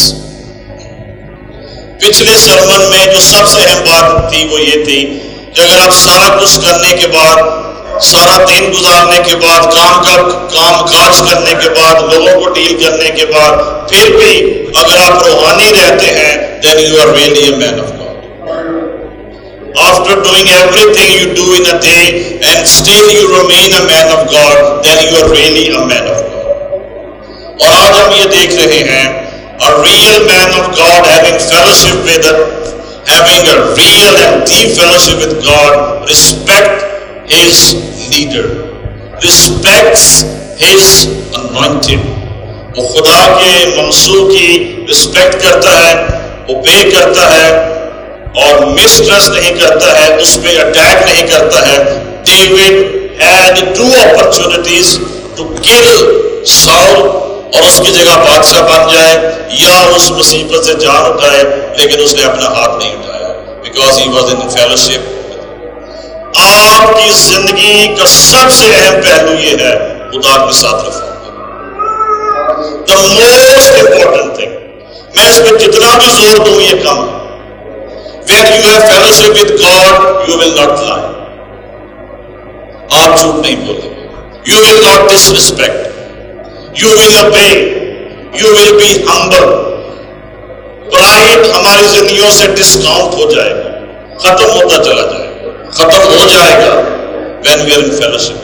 پچھلے سرمن میں جو سب سے اہم بات تھی وہ یہ تھی کہ اگر آپ سارا کچھ کرنے کے بعد سارا دن گزارنے کے بعد، کام کا کام کاج کرنے کے بعد، لوگوں کو ڈیل کرنے کے بعد، پھر بھی اگر آپ روحانی رہتے ہیں then you are really a man of God after doing everything you do in a day and still you remain a man of God then you are really a man of God اور آج ہم یہ دیکھ رہے ہیں، a real man of God having fellowship with having a real and deep fellowship with God respect his leader. Respects his anointed وہ خدا کے منصوب کی رسپیکٹ کرتا ہے اوبے کرتا ہے اور مسٹرس نہیں کرتا ہے، اس پہ اٹیک نہیں کرتا ہے۔ David had two opportunities to kill Saul اور اس کی جگہ بادشاہ بن جائے۔ یا اس مصیبت سے جان اٹھائے، لیکن اس نے اپنا ہاتھ نہیں اٹھایا۔ Because he was in fellowship آپ کی زندگی کا سب سے اہم پہلو یہ ہے خدا کے ساتھ رفا دا موسٹ امپورٹنٹ تھنگ میں اس پہ جتنا بھی زور دوں یہ کم۔ When you have fellowship with God you will not lie آپ جھوٹ نہیں بولیں۔ گے you will not disrespect you will obey you will be humble پرائٹ ہماری زندگیوں سے ڈسکاؤنٹ ہو جائے گا ختم ہوتا چلا جائے گا۔ ختم ہو جائے گا. When we are in fellowship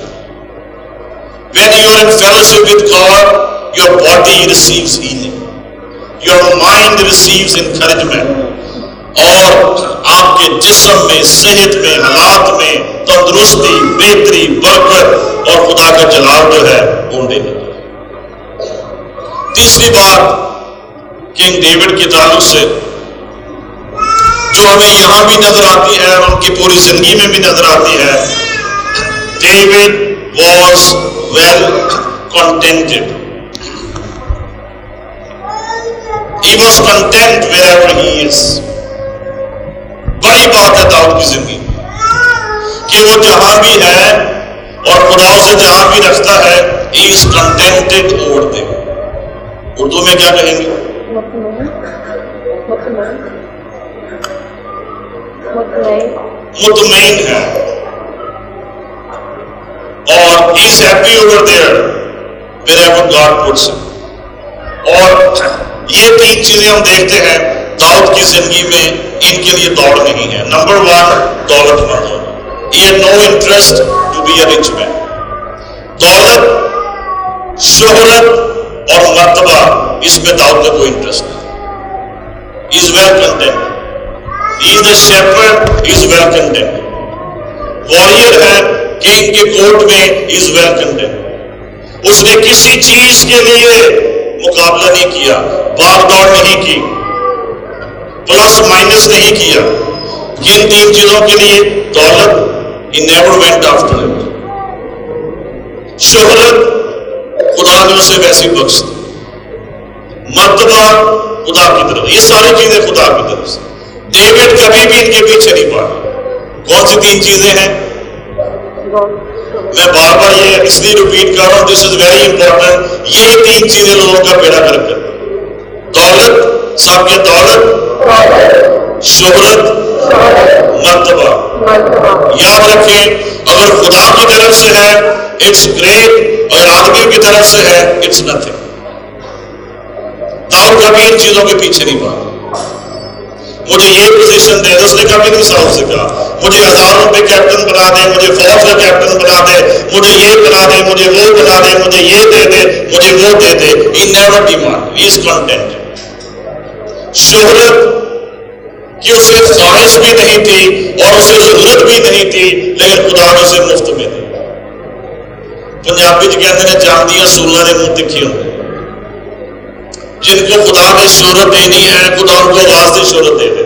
when you are in fellowship with God your body receives healing your mind receives encouragement اور آپ کے جسم میں، صحت میں، حالات میں تندرستی، بہتری، برکت اور خدا کا جلال جو ہے، ڈھونڈے لگا تیسری بات کنگ ڈیوڈ کے تعلق سے جو ہمیں یہاں بھی نظر آتی ہے اور ان کی پوری زندگی میں بھی نظر آتی ہے۔ David was well contented He was content wherever he is. بڑی بات ہے داؤد کی زندگی۔ کہ وہ جہاں بھی ہے اور خدا اسے جہاں بھی رکھتا ہے، he is contented over Urdu میں کیا کہیں گے؟ مطمئن۔ ہے۔ اور he is happy over there. wherever God puts اور یہ تین چیزیں ہم دیکھتے ہیں داؤد کی زندگی میں ان کے لیے دوڑ نہیں ہے۔ نمبر ون دولت مند۔ ہونا یہ no interest to be a rich man دولت، شہرت اور مرتبہ اس میں داؤد کا کوئی انٹرسٹ نہیں۔ Is well content is the is well content warrior ہے کنگ کے کوٹ میں از ویل کنٹینٹ اس نے کسی چیز کے لیے مقابلہ نہیں کیا بھاگ دوڑ نہیں کی پلس مائنس نہیں کیا کن تین چیزوں کے لیے دولت ہی نیور وینٹ آفٹر شہرت خدا نے اسے ویسی بخش مرتبہ خدا کی طرف یہ ساری چیزیں خدا کی طرف سے ڈیوڈ کبھی بھی ان کے پیچھے نہیں پڑا کون سی تین چیزیں ہیں۔ میں بار بار یہ اس لیے ریپیٹ کر رہا ہوں دس از ویری امپورٹنٹ یہ تین چیزیں لوگوں کا بیڑا کر کر دولت سب کے دولت۔ شہرت، مرتبہ۔ یاد رکھیں، اگر خدا کی طرف سے ہے اٹس گریٹ اگر آدمی کی طرف سے ہے اٹس نتھنگ داؤ کبھی ان چیزوں کے پیچھے نہیں پڑا مجھے یہ پوزیشن دے اس نے کبھی نہیں ساؤ سے کہا، مجھے ہزاروں پہ کیپٹن بنا دے، مجھے فوج کا کیپٹن بنا دے، مجھے یہ بنا دے، مجھے وہ بنا دے، مجھے یہ دے دے، مجھے وہ دے دے۔ He never demand he is content شہرت کہ اسے خواہش بھی نہیں تھی اور اسے ضرورت بھی نہیں تھی، لیکن خدا نے اسے مفت میں دی۔ پنجابی کہتے ہیں جاندیاں سولہ نے منہ تکھی ہوں۔ جن کو خدا نے شہرت دینی ہے، خدا ان کو آواز دی شہرت دے دے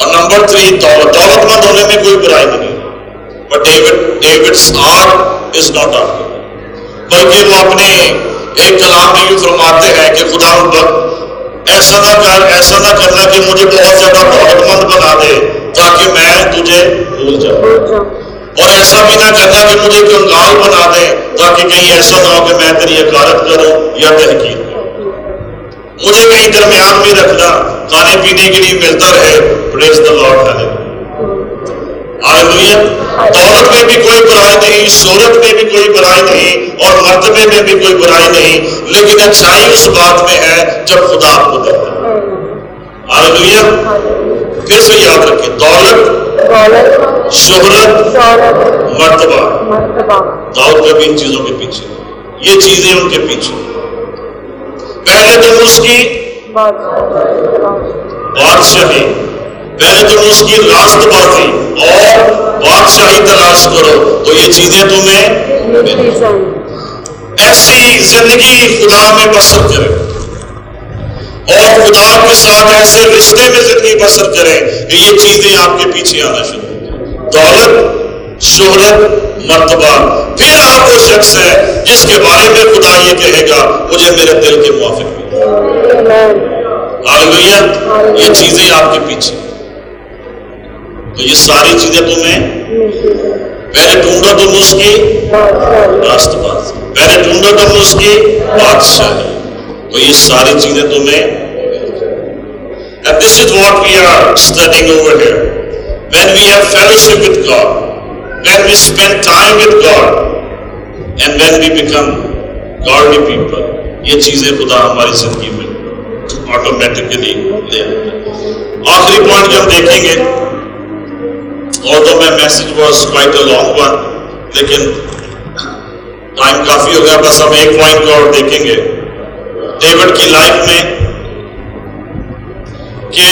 اور نمبر تھری دولت دولت مند ہونے میں کوئی برائی نہیں۔ But David David's art is not art بلکہ وہ اپنے ایک کلام میں یوں فرماتے ہیں کہ خدا ایسا نہ کر، ایسا نہ کرنا کہ مجھے بہت زیادہ دولت مند بنا دے، تاکہ میں تجھے بھول جاؤں۔ اور ایسا بھی نہ کرنا کہ مجھے کنگال بنا دے، تاکہ کہیں ایسا نہ ہو کہ میں تیری حکارت کروں یا تحقیر۔ مجھے کہیں درمیان میں رکھنا کھانے پینے کے لیے ملتا رہے پریز دا لارڈ ہے دولت میں بھی کوئی برائی نہیں شہرت میں بھی کوئی برائی نہیں اور مرتبے میں بھی کوئی برائی نہیں لیکن اچھائی اس بات میں ہے جب خدا کو دیتا ہے پھر سے یاد رکھیں دولت شہرت مرتبہ۔ دولت میں بھی ان چیزوں کے پیچھے۔ یہ چیزیں ان کے پیچھے۔ پہلے تو اس کی بادشاہی پہلے تم اس کی راست بازی اور بادشاہی تلاش کرو، تو یہ چیزیں تمہیں ایسی زندگی خدا میں بسر کرے۔ اور خدا کے ساتھ ایسے رشتے میں زندگی بسر کرے کہ یہ چیزیں آپ کے پیچھے آنا شروع دولت شہرت مرتبہ۔ پھر آپ وہ شخص ہے جس کے بارے میں خدا یہ کہے گا، مجھے میرے دل کے موافق یہ چیزیں آپ کے پیچھے۔ تو یہ ساری چیزیں تمہیں پہلے ڈھونڈو تم اس کی راست باز پہلے ڈھونڈو تم اس کی بادشاہ۔ تو یہ ساری چیزیں تمہیں And this is what we are studying over here. When we have fellowship with God, when we spend time with God. And when we become godly people. یہ چیزیں خدا ہماری زندگی میں آٹومیٹکلی لے آتے ہیں۔ آخری پوائنٹ جو ہم دیکھیں گے اور تو میں message was quite a long one لیکن ٹائم کافی ہو گیا بس ہم ایک پوائنٹ کو اور دیکھیں گے۔ ڈیوڈ کی لائف میں کہ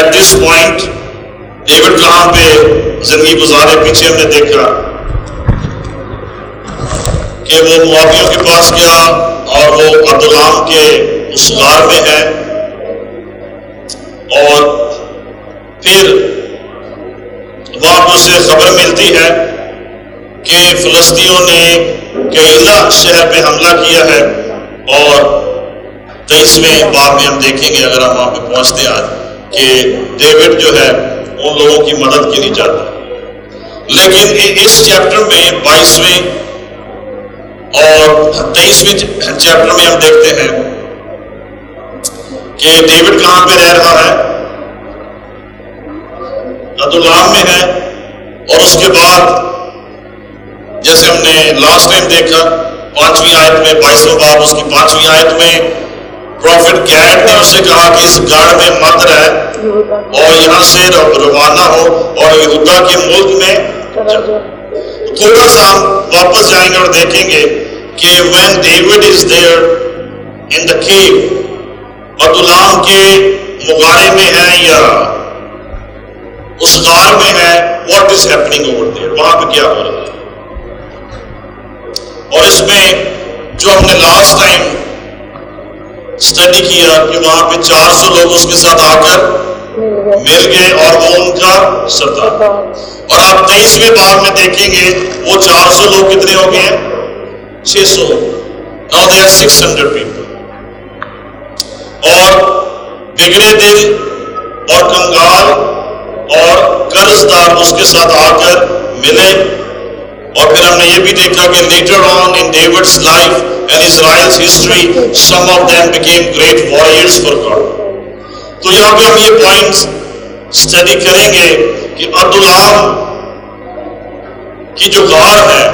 ایٹ دس پوائنٹ ڈیوڈ کہاں پہ زندگی گزارے پیچھے ہم نے دیکھا کہ وہ معافیوں کے پاس گیا اور وہ عبدالعام کے اس غار میں ہے اور پھر وہاں پہ اسے خبر ملتی ہے کہ فلسطینوں نے کیلا شہر پہ حملہ کیا ہے اور تیئیسویں باب میں ہم دیکھیں گے اگر ہم وہاں پہ پہنچتے آج۔ کہ ڈیوڈ جو ہے ان لوگوں کی مدد کی نہیں چاہتا لیکن اس چیپٹر میں بائیسویں اور تیئیسویں چیپٹر میں ہم دیکھتے ہیں کہ ڈیوڈ کہاں پہ رہ رہا ہے۔ عدالام میں ہے اور اس کے بعد جیسے ہم نے لاسٹ ٹائم دیکھا، پانچویں آیت میں بائیسویں باب، اس کی پانچویں آیت میں پروفٹ گیٹ نے اسے کہا کہ اس گڑھ میں مت رہے اور یہاں سے روانہ ہو اور یہودا کے ملک میں تھوڑا سا ہم واپس جائیں گے اور دیکھیں گے کہ when David is there in the cave بدلام کے مغارے میں ہے یا اس غار میں ہے what is happening over there وہاں پہ کیا ہو رہا ہے؟ اور اس میں جو ہم نے لاسٹ ٹائم اسٹڈی کیا کہ وہاں پہ چار سو لوگ اس کے ساتھ آ کر مل گئے اور وہ ان کا سردار۔ اور آپ تیئیسویں بار میں دیکھیں گے، وہ چار سو لوگ کتنے ہو گئے ہیں؟ چھ سو۔ No they six hundred people اور بگڑے دل اور کنگال اور قرض دار اس کے ساتھ آ کر ملے۔ اور پھر ہم نے یہ بھی دیکھا کہ later on in David's life and Israel's history some of them became great warriors for God تو یہاں پہ ہم یہ پوائنٹس اسٹڈی کریں گے کہ عبدالعام کی جو غار ہے،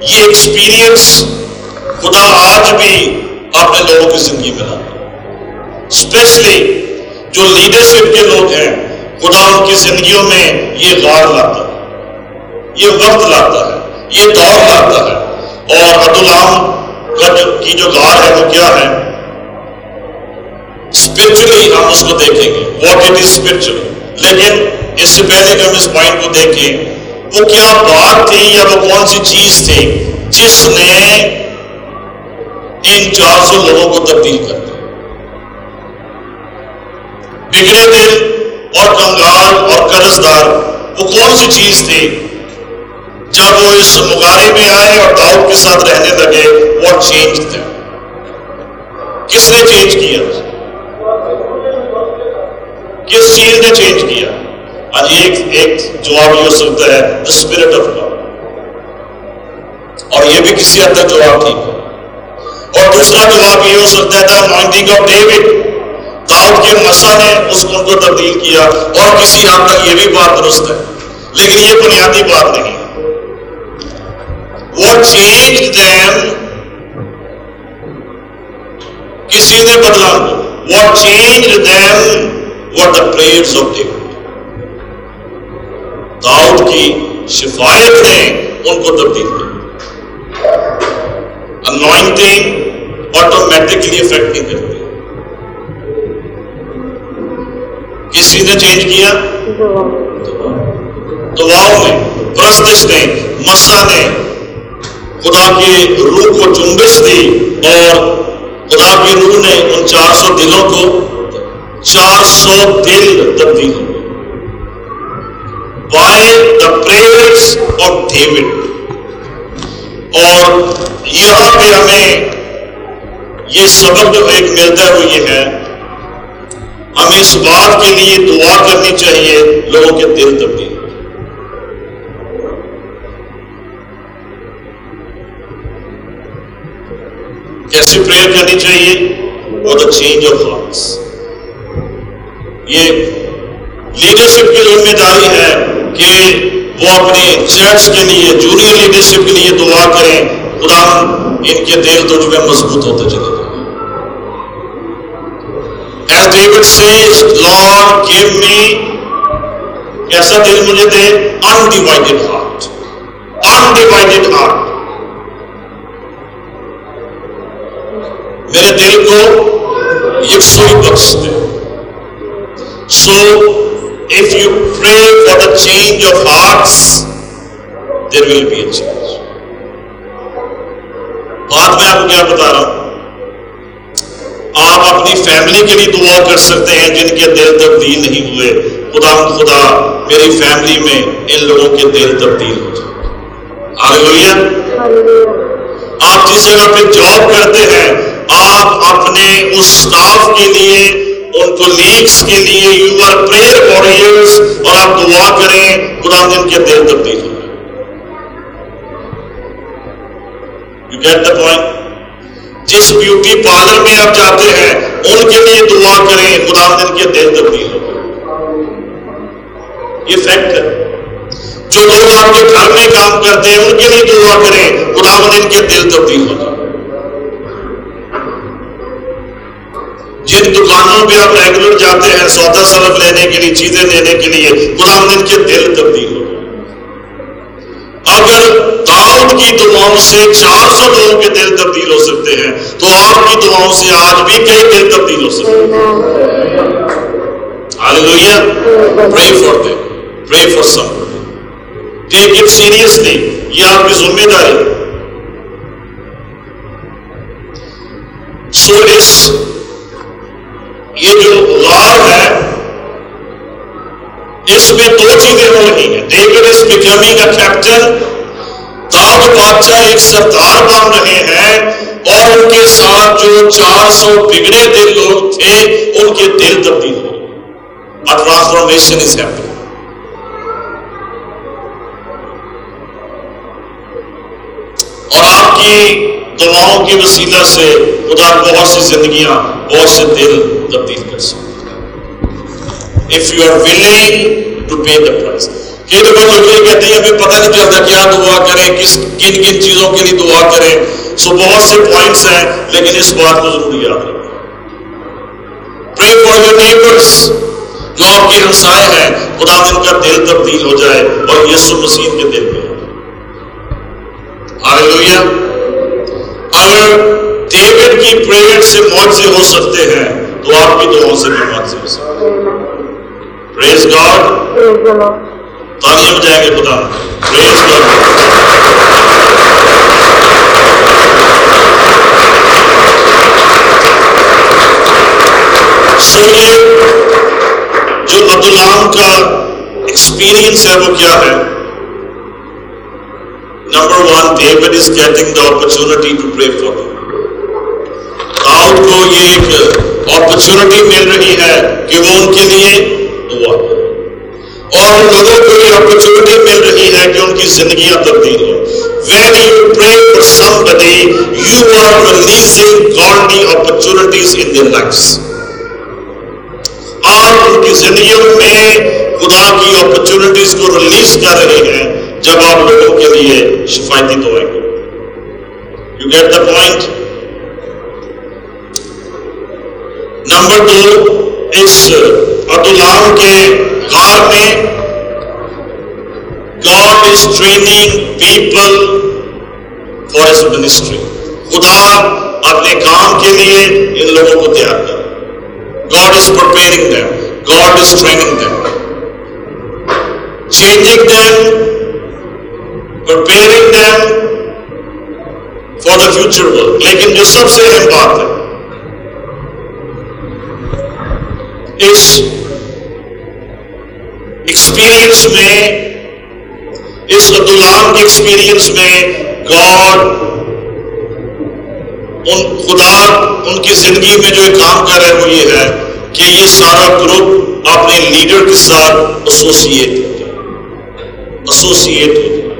یہ ایکسپیرئنس خدا آج بھی اپنے لوگوں کی زندگی میں لاتا اسپیشلی جو لیڈرشپ کے لوگ ہیں، خدا ان کی زندگیوں میں یہ غار لاتا ہے۔ یہ وقت لاتا ہے، یہ دور لاتا ہے۔ اور عبدالعام کی جو غار ہے، وہ کیا ہے؟ اسپرچلی ہم اس کو دیکھیں گے۔ واٹ اٹ از اسپرچلی لیکن اس سے پہلے کہ ہم اس پوائنٹ کو دیکھیں، وہ کیا بات تھی یا وہ کون سی چیز تھی جس نے ان چار سو لوگوں کو تبدیل کر دیا؟ بگڑے دل اور کنگال اور قرض دار وہ کون سی چیز تھی جب وہ اس مغارے میں آئے اور داؤد کے ساتھ رہنے لگے، وہ چینج تھے۔ کس نے چینج کیا؟ کس چیز نے چینج کیا؟ آج ایک ایک جواب یہ ہو سکتا ہے دا اسپرٹ آف گاڈ اور یہ بھی کسی حد تک جواب ٹھیک ہے۔ اور دوسرا جواب یہ ہو سکتا ہے دا انوائنٹنگ آف ڈیوڈ داؤد کے مسا نے اس کو تبدیل کیا اور کسی حد تک یہ بھی بات درست ہے، لیکن یہ بنیادی بات نہیں۔ ہے وہ چینج دیم کسی نے بدلا وہ change them what the prayers of David Dawood کی شفایت نے ان کو تبدیل کیا. انوائنٹنگ آٹومیٹکلی افیکٹ نہیں کرتی. کسی نے چینج کیا؟ دعاؤں نے پرستش نے مسا نے خدا کی روح کو چنبش دی اور خدا کی روح نے ان چار سو دلوں کو چار سو دل تبدیل ہوئے by the prayers of David اور یہاں پہ ہمیں یہ سبق جو ایک ملتا ہے وہ یہ ہے، ہمیں اس بات کے لیے دعا کرنی چاہیے لوگوں کے دل تبدیل۔ کیسے پریئر کرنی چاہیے اور چینج آف ہارٹس یہ لیڈرشپ کی ذمہ داری ہے کہ وہ اپنے چرچ کے لیے جونیئر لیڈرشپ کے لیے دعا کریں خدا ان کے دل تو جو ہے مضبوط ہوتے چلے جائیں As David says, Lord, give me ایسا دل مجھے دے undivided heart. Undivided heart. میرے دل کو یکسوئی بخش دے۔ So if you pray for the change of hearts there will be a change بات میں آپ کو کیا بتا رہا ہوں؟ آپ اپنی فیملی کے لیے دعا کر سکتے ہیں جن کے دل تبدیل نہیں ہوئے۔ خدا خدا میری فیملی میں ان لوگوں کے دل تبدیل ہو جائے۔ آپ جس جگہ پہ جاب کرتے ہیں آپ اپنے اس اسٹاف کے لیے، ان کو لیگس کے لیے یو آر پریئر وارئرس اور آپ دعا کریں، خدا جن کے دل تبدیل ہو یو گیٹ دا پوائنٹ جس بیوٹی پارلر میں آپ جاتے ہیں، ان کے لیے دعا کریں، خدا دن کے دل تبدیل ہو یہ فیکٹ ہے۔ جو لوگ آپ کے گھر میں کام کرتے ہیں، ان کے لیے دعا کریں، خدا دن کے دل تبدیل ہو جن دکانوں پہ آپ ریگولر جاتے ہیں، سودا سرف لینے کے لیے، چیزیں لینے کے لیے، خدا دن کے دل تبدیل ہو اگر داؤد کی دعاؤں سے چار سو لوگوں کے دل تبدیل ہو سکتے ہیں، تو آپ کی دعاؤں سے آج بھی کئی دل تبدیل ہو سکتے ہیں۔ Pray for they pray for some take it seriously یہ آپ کی ذمہ داری۔ سو اس بیکمنگ اے کیپٹن داؤد بادشاہ ایک سردار بن رہے ہیں اور ان کے ساتھ جو چار سو بگڑے دل لوگ تھے، ان کے دل تبدیل ہو ٹرانسفارمیشن از ہیپنگ اور آپ کی دعاؤں کے وسیلہ سے خدا بہت سی زندگیاں، بہت سے دل تبدیل کر سکتے if you are willing to pay the price کئی دفعہ لوگ یہ کہتے ہیں ہمیں پتہ نہیں چلتا کیا دعا کریں، کس، کن کن چیزوں کے لیے دعا کریں۔ سو بہت سے پوائنٹس ہیں، لیکن اس بات کو ضروری یاد رکھیں۔ پرے فار یور نیبرس جو آپ کے ہمسائے ہیں، خدا ان کا دل تبدیل ہو جائے اور یسو مسیح کے دل میں۔ ہاللویا اگر ڈیوڈ کی پریئر سے معاوضے ہو سکتے ہیں، تو آپ کی دعاؤں سے بھی معاوضے ہو سکتے ہیں۔ پریز گاڈ تالیاں بجائیں گے خدا۔ پریز گاڈ سو جو عبدالعام کا ایکسپیرینس ہے وہ کیا ہے؟ Number one David is getting the opportunity to pray for Dawood کو یہ ایک اپرچونٹی مل رہی ہے کہ وہ ان کے لیے دعا۔ اور ان لوگوں کو یہ اپرچونٹی مل رہی ہے کہ ان کی زندگیاں تبدیل ہو when you pray for somebody you are releasing godly opportunities in their lives آپ ان کی زندگیوں میں خدا کی اپرچونٹیز کو ریلیز کر رہے ہیں جب آپ لوگوں کے لیے شفایتی دعائیں کریں۔ You get the point number دو اس عبدالعام کے خواب میں God is training people for his ministry خدا اپنے کام کے لیے ان لوگوں کو تیار کر God is preparing them God is training them changing them preparing them for the future work لیکن جو سب سے اہم بات ہے، اس ایکسپیرئنس میں اس عبدالعام کے ایکسپیرئنس میں گاڈ ان خدا ان کی زندگی میں جو ایک کام کر رہے وہ یہ ہے کہ یہ سارا گروپ اپنے لیڈر کے ساتھ ایسوسیٹ ہو جائے ایسوسیٹ ہو جائے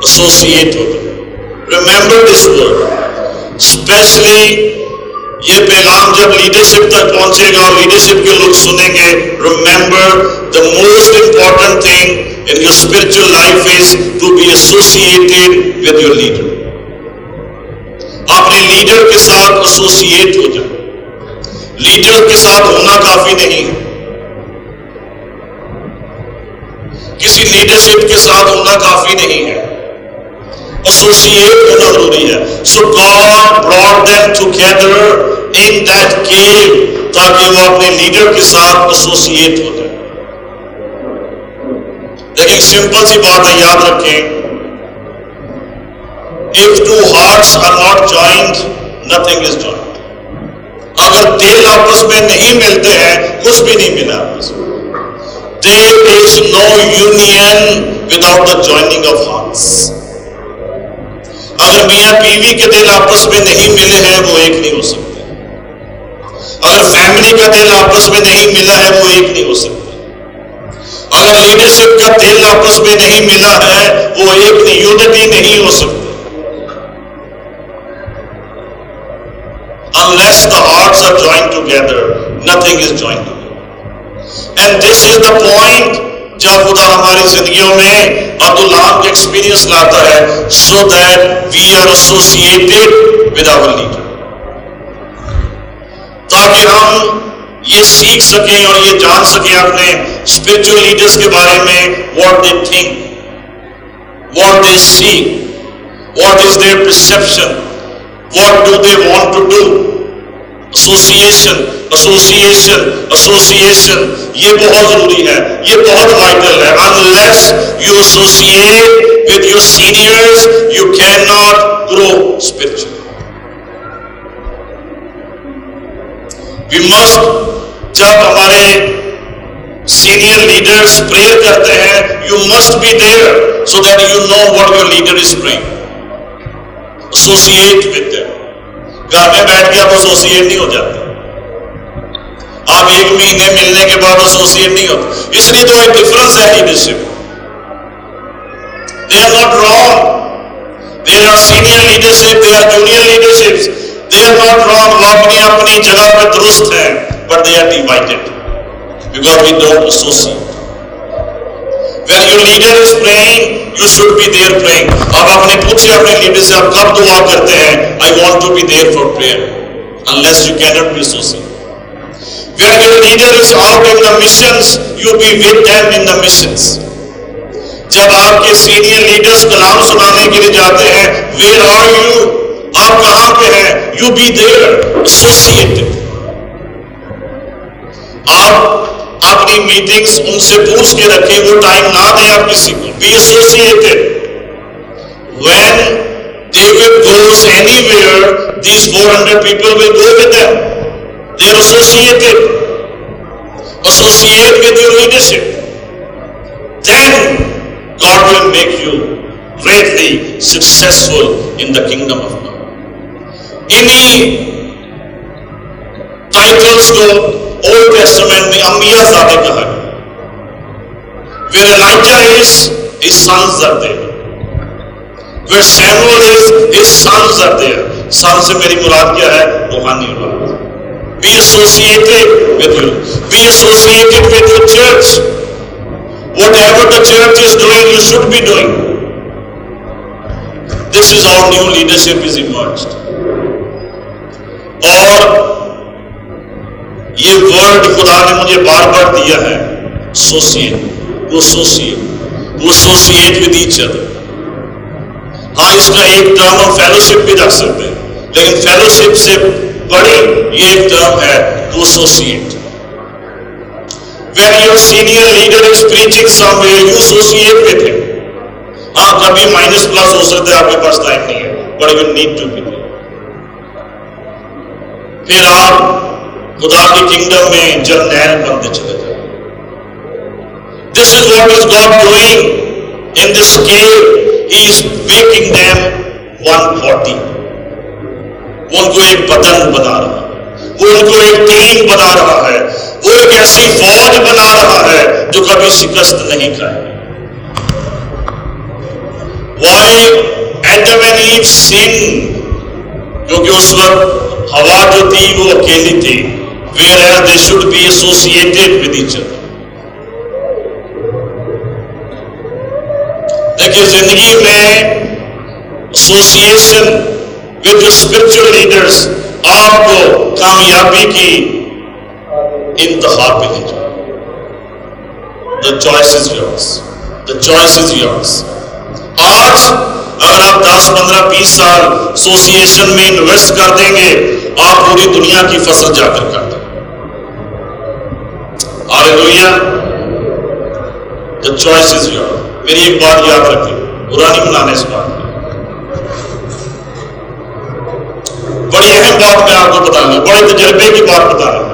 ایسوسیٹ ہو جائے ریمبر دس ورڈ اسپیشلی یہ پیغام جب لیڈرشپ تک پہنچے گا اور لیڈرشپ کے لوگ سنیں گے remember the most important thing in your spiritual life is to be associated with your leader اپنے لیڈر کے ساتھ ایسوسیٹ ہو جائے لیڈر کے ساتھ ہونا کافی نہیں ہے. کسی لیڈرشپ کے ساتھ ہونا کافی نہیں ہے. ایسوسیٹ ہونا ضروری ہے۔ So God brought them together in that cave تاکہ وہ اپنے لیڈر کے ساتھ ایسوسیٹ ہو جائے لیکن سمپل سی بات ہے یاد رکھیں۔ If two hearts are not joined, nothing is joined. اگر دل آپس میں نہیں ملتے ہیں کچھ بھی نہیں ملا۔ آپس میں there is no union without the joining of hearts اگر میاں بیوی کے دل آپس میں نہیں ملے ہیں وہ ایک نہیں ہو سکتے۔ اگر فیملی کا دل آپس میں نہیں ملا ہے وہ ایک نہیں ہو سکتے۔ اگر لیڈرشپ کا دل آپس میں نہیں ملا ہے وہ ایک نہیں یونٹی نہیں ہو سکتی unless the hearts are joined together, nothing is joined together. And this is the point جب خدا ہماری زندگیوں میں عبداللہ کے ایکسپیرینس لاتا ہے so that we are associated with our leader تاکہ ہم یہ سیکھ سکیں اور یہ جان سکیں اپنے اسپرچل لیڈرس کے بارے میں what they think what they see what is their perception what do they want to do association association association یہ بہت ضروری ہے، یہ بہت وائٹل ہے۔ Unless you associate with your seniors you can not grow spiritual we must جب ہمارے senior leaders prayer کرتے ہیں you must be there so that you know what your leader is praying associate with them گھر میں بیٹھ کے آپ associate نہیں ہو جاتے۔ آپ ایک مہینے ملنے کے بعد ایسوسیٹ نہیں ہوتے اس لیے تو ایک ڈفرنس ہے leadership they are not wrong they are senior leadership they are junior leadership they are not wrong اپنی اپنی جگہ پہ درست ہیں but they are divided because we don't associate When your leader is praying, you should be there praying. آپ اپنے پوچھے اپنے لیڈر سے آپ کب دعا کرتے ہیں؟ I want to be there for prayer. Unless you cannot be associated. When your leader is out in the missions, you be with them in the missions. جب آپ کے سینئر لیڈرز کلام سنانے کے لیے جاتے ہیں where are you? آپ کہاں پہ ہیں you be there associated. آپ اپنی میٹنگز ان سے پوچھ کے رکھیں وہ ٹائم نہ دیں آپ کسی کو be associated when David goes anywhere these four hundred people will go with them they are associated associate with your leadership then God will make you greatly successful in the kingdom of God انہی titles کو old testament میں انبیاء زادے کہا ہے where Elijah is his sons are there where Samuel is his sons are there son سے میری مراد کیا ہے؟ روحانی اولاد be associated with you be associated with your church whatever the church is doing you should be doing this is how new leadership is emerged اور یہ word خدا نے مجھے بار بار دیا ہے سوسیٹ وہ سوسیٹ وہ سوسیٹ ود ایچ ادر ہاں اس کا ایک ٹرم ہم فیلوشپ بھی رکھ سکتے ہیں لیکن فیلوشپ سے بڑی یہ ایک ٹرم ہے to associate when your senior leader is preaching some way you associate with him ہاں کبھی مائنس پلس ہو سکتا ہے آپ کے پاس ٹائم نہیں ہے but you need to be پھر آپ خدا کی کنگڈم میں جرنیل بنتے چلے جائیں۔ This is what is God doing in this scale he is making them one forty ان کو ایک بدن بنا رہا ہے وہ ان کو ایک ٹیم بنا رہا ہے، وہ ایک ایسی فوج بنا رہا ہے جو کبھی شکست نہیں کھائے وائی ایڈم اینڈ ایو سنگ کیونکہ اس وقت ہوا جو تھی، وہ اکیلی تھی where whereas they should be associated with each other. لیکن زندگی میں ایسوسیشن ود اسپرچل لیڈرس آپ کو کامیابی کی انتہا پہ لے جائے the choice is yours the choice is yours آج اگر آپ دس پندرہ بیس سال ایسوسیشن میں انویسٹ کر دیں گے، آپ پوری دنیا کی فصل جا کر کر دیں Hallelujah. The choice is yours. میری ایک بات یاد رکھیں برا نہیں منانا اس بات بڑی اہم بات میں آپ کو بتا رہا ہوں بڑے تجربے کی بات بتا رہا ہوں۔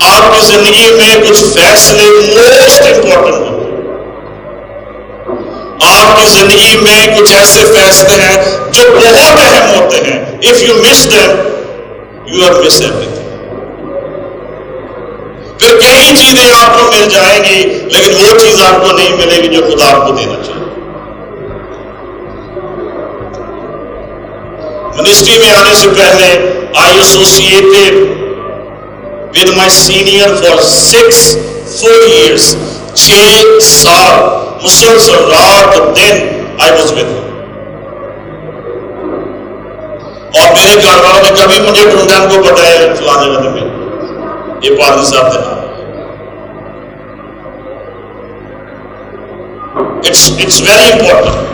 آپ کی زندگی میں کچھ فیصلے موسٹ امپورٹنٹ ہیں۔ آپ کی زندگی میں کچھ ایسے فیصلے ہیں جو بہت اہم ہوتے ہیں۔ If you miss them you are miss every پھر کئی چیزیں آپ کو مل جائیں گی، لیکن وہ چیز آپ کو نہیں ملے گی جو خدا آپ کو دینا چاہیے۔ منسٹری میں آنے سے پہلے I associated with my senior for six four years چھ سال، مسلسل، رات، دن آئی واز ود اور میرے گھر والوں نے کبھی مجھے ڈھونڈا کو بتایا فلاں جگہ میں۔ یہ پادری صاحب تھے it's very important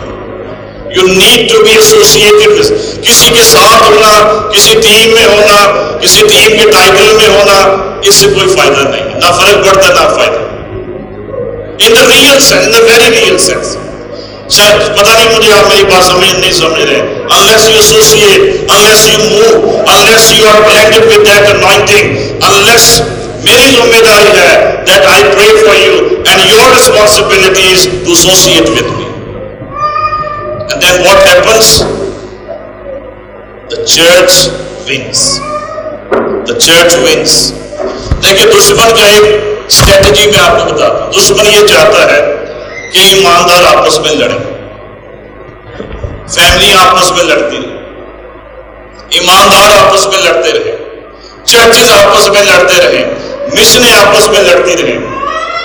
you need to be associated کسی کے ساتھ ہونا، کسی ٹیم میں ہونا، کسی ٹیم کے ٹائٹل میں ہونا، اس سے کوئی فائدہ نہیں نہ فرق پڑتا نہ فائدہ in the real sense in the very real sense شاید پتہ نہیں مجھے آپ میری بات سمجھ نہیں سمجھ رہے۔ Unless you associate unless you move unless you are blended with that anointing unless میری ذمہ داری ہے that I pray for you and your responsibility is to associate with me then what happens? The church wins. The church wins. دیکھیں دشمن کا ایک strategy میں آپ کو بتاتا ہوں دشمن یہ چاہتا ہے کہ ایماندار آپس میں لڑیں فیملی آپس میں لڑتی رہے ایماندار آپس میں لڑتے رہے چرچز آپس میں لڑتے رہے مشنیں آپس میں لڑتی رہے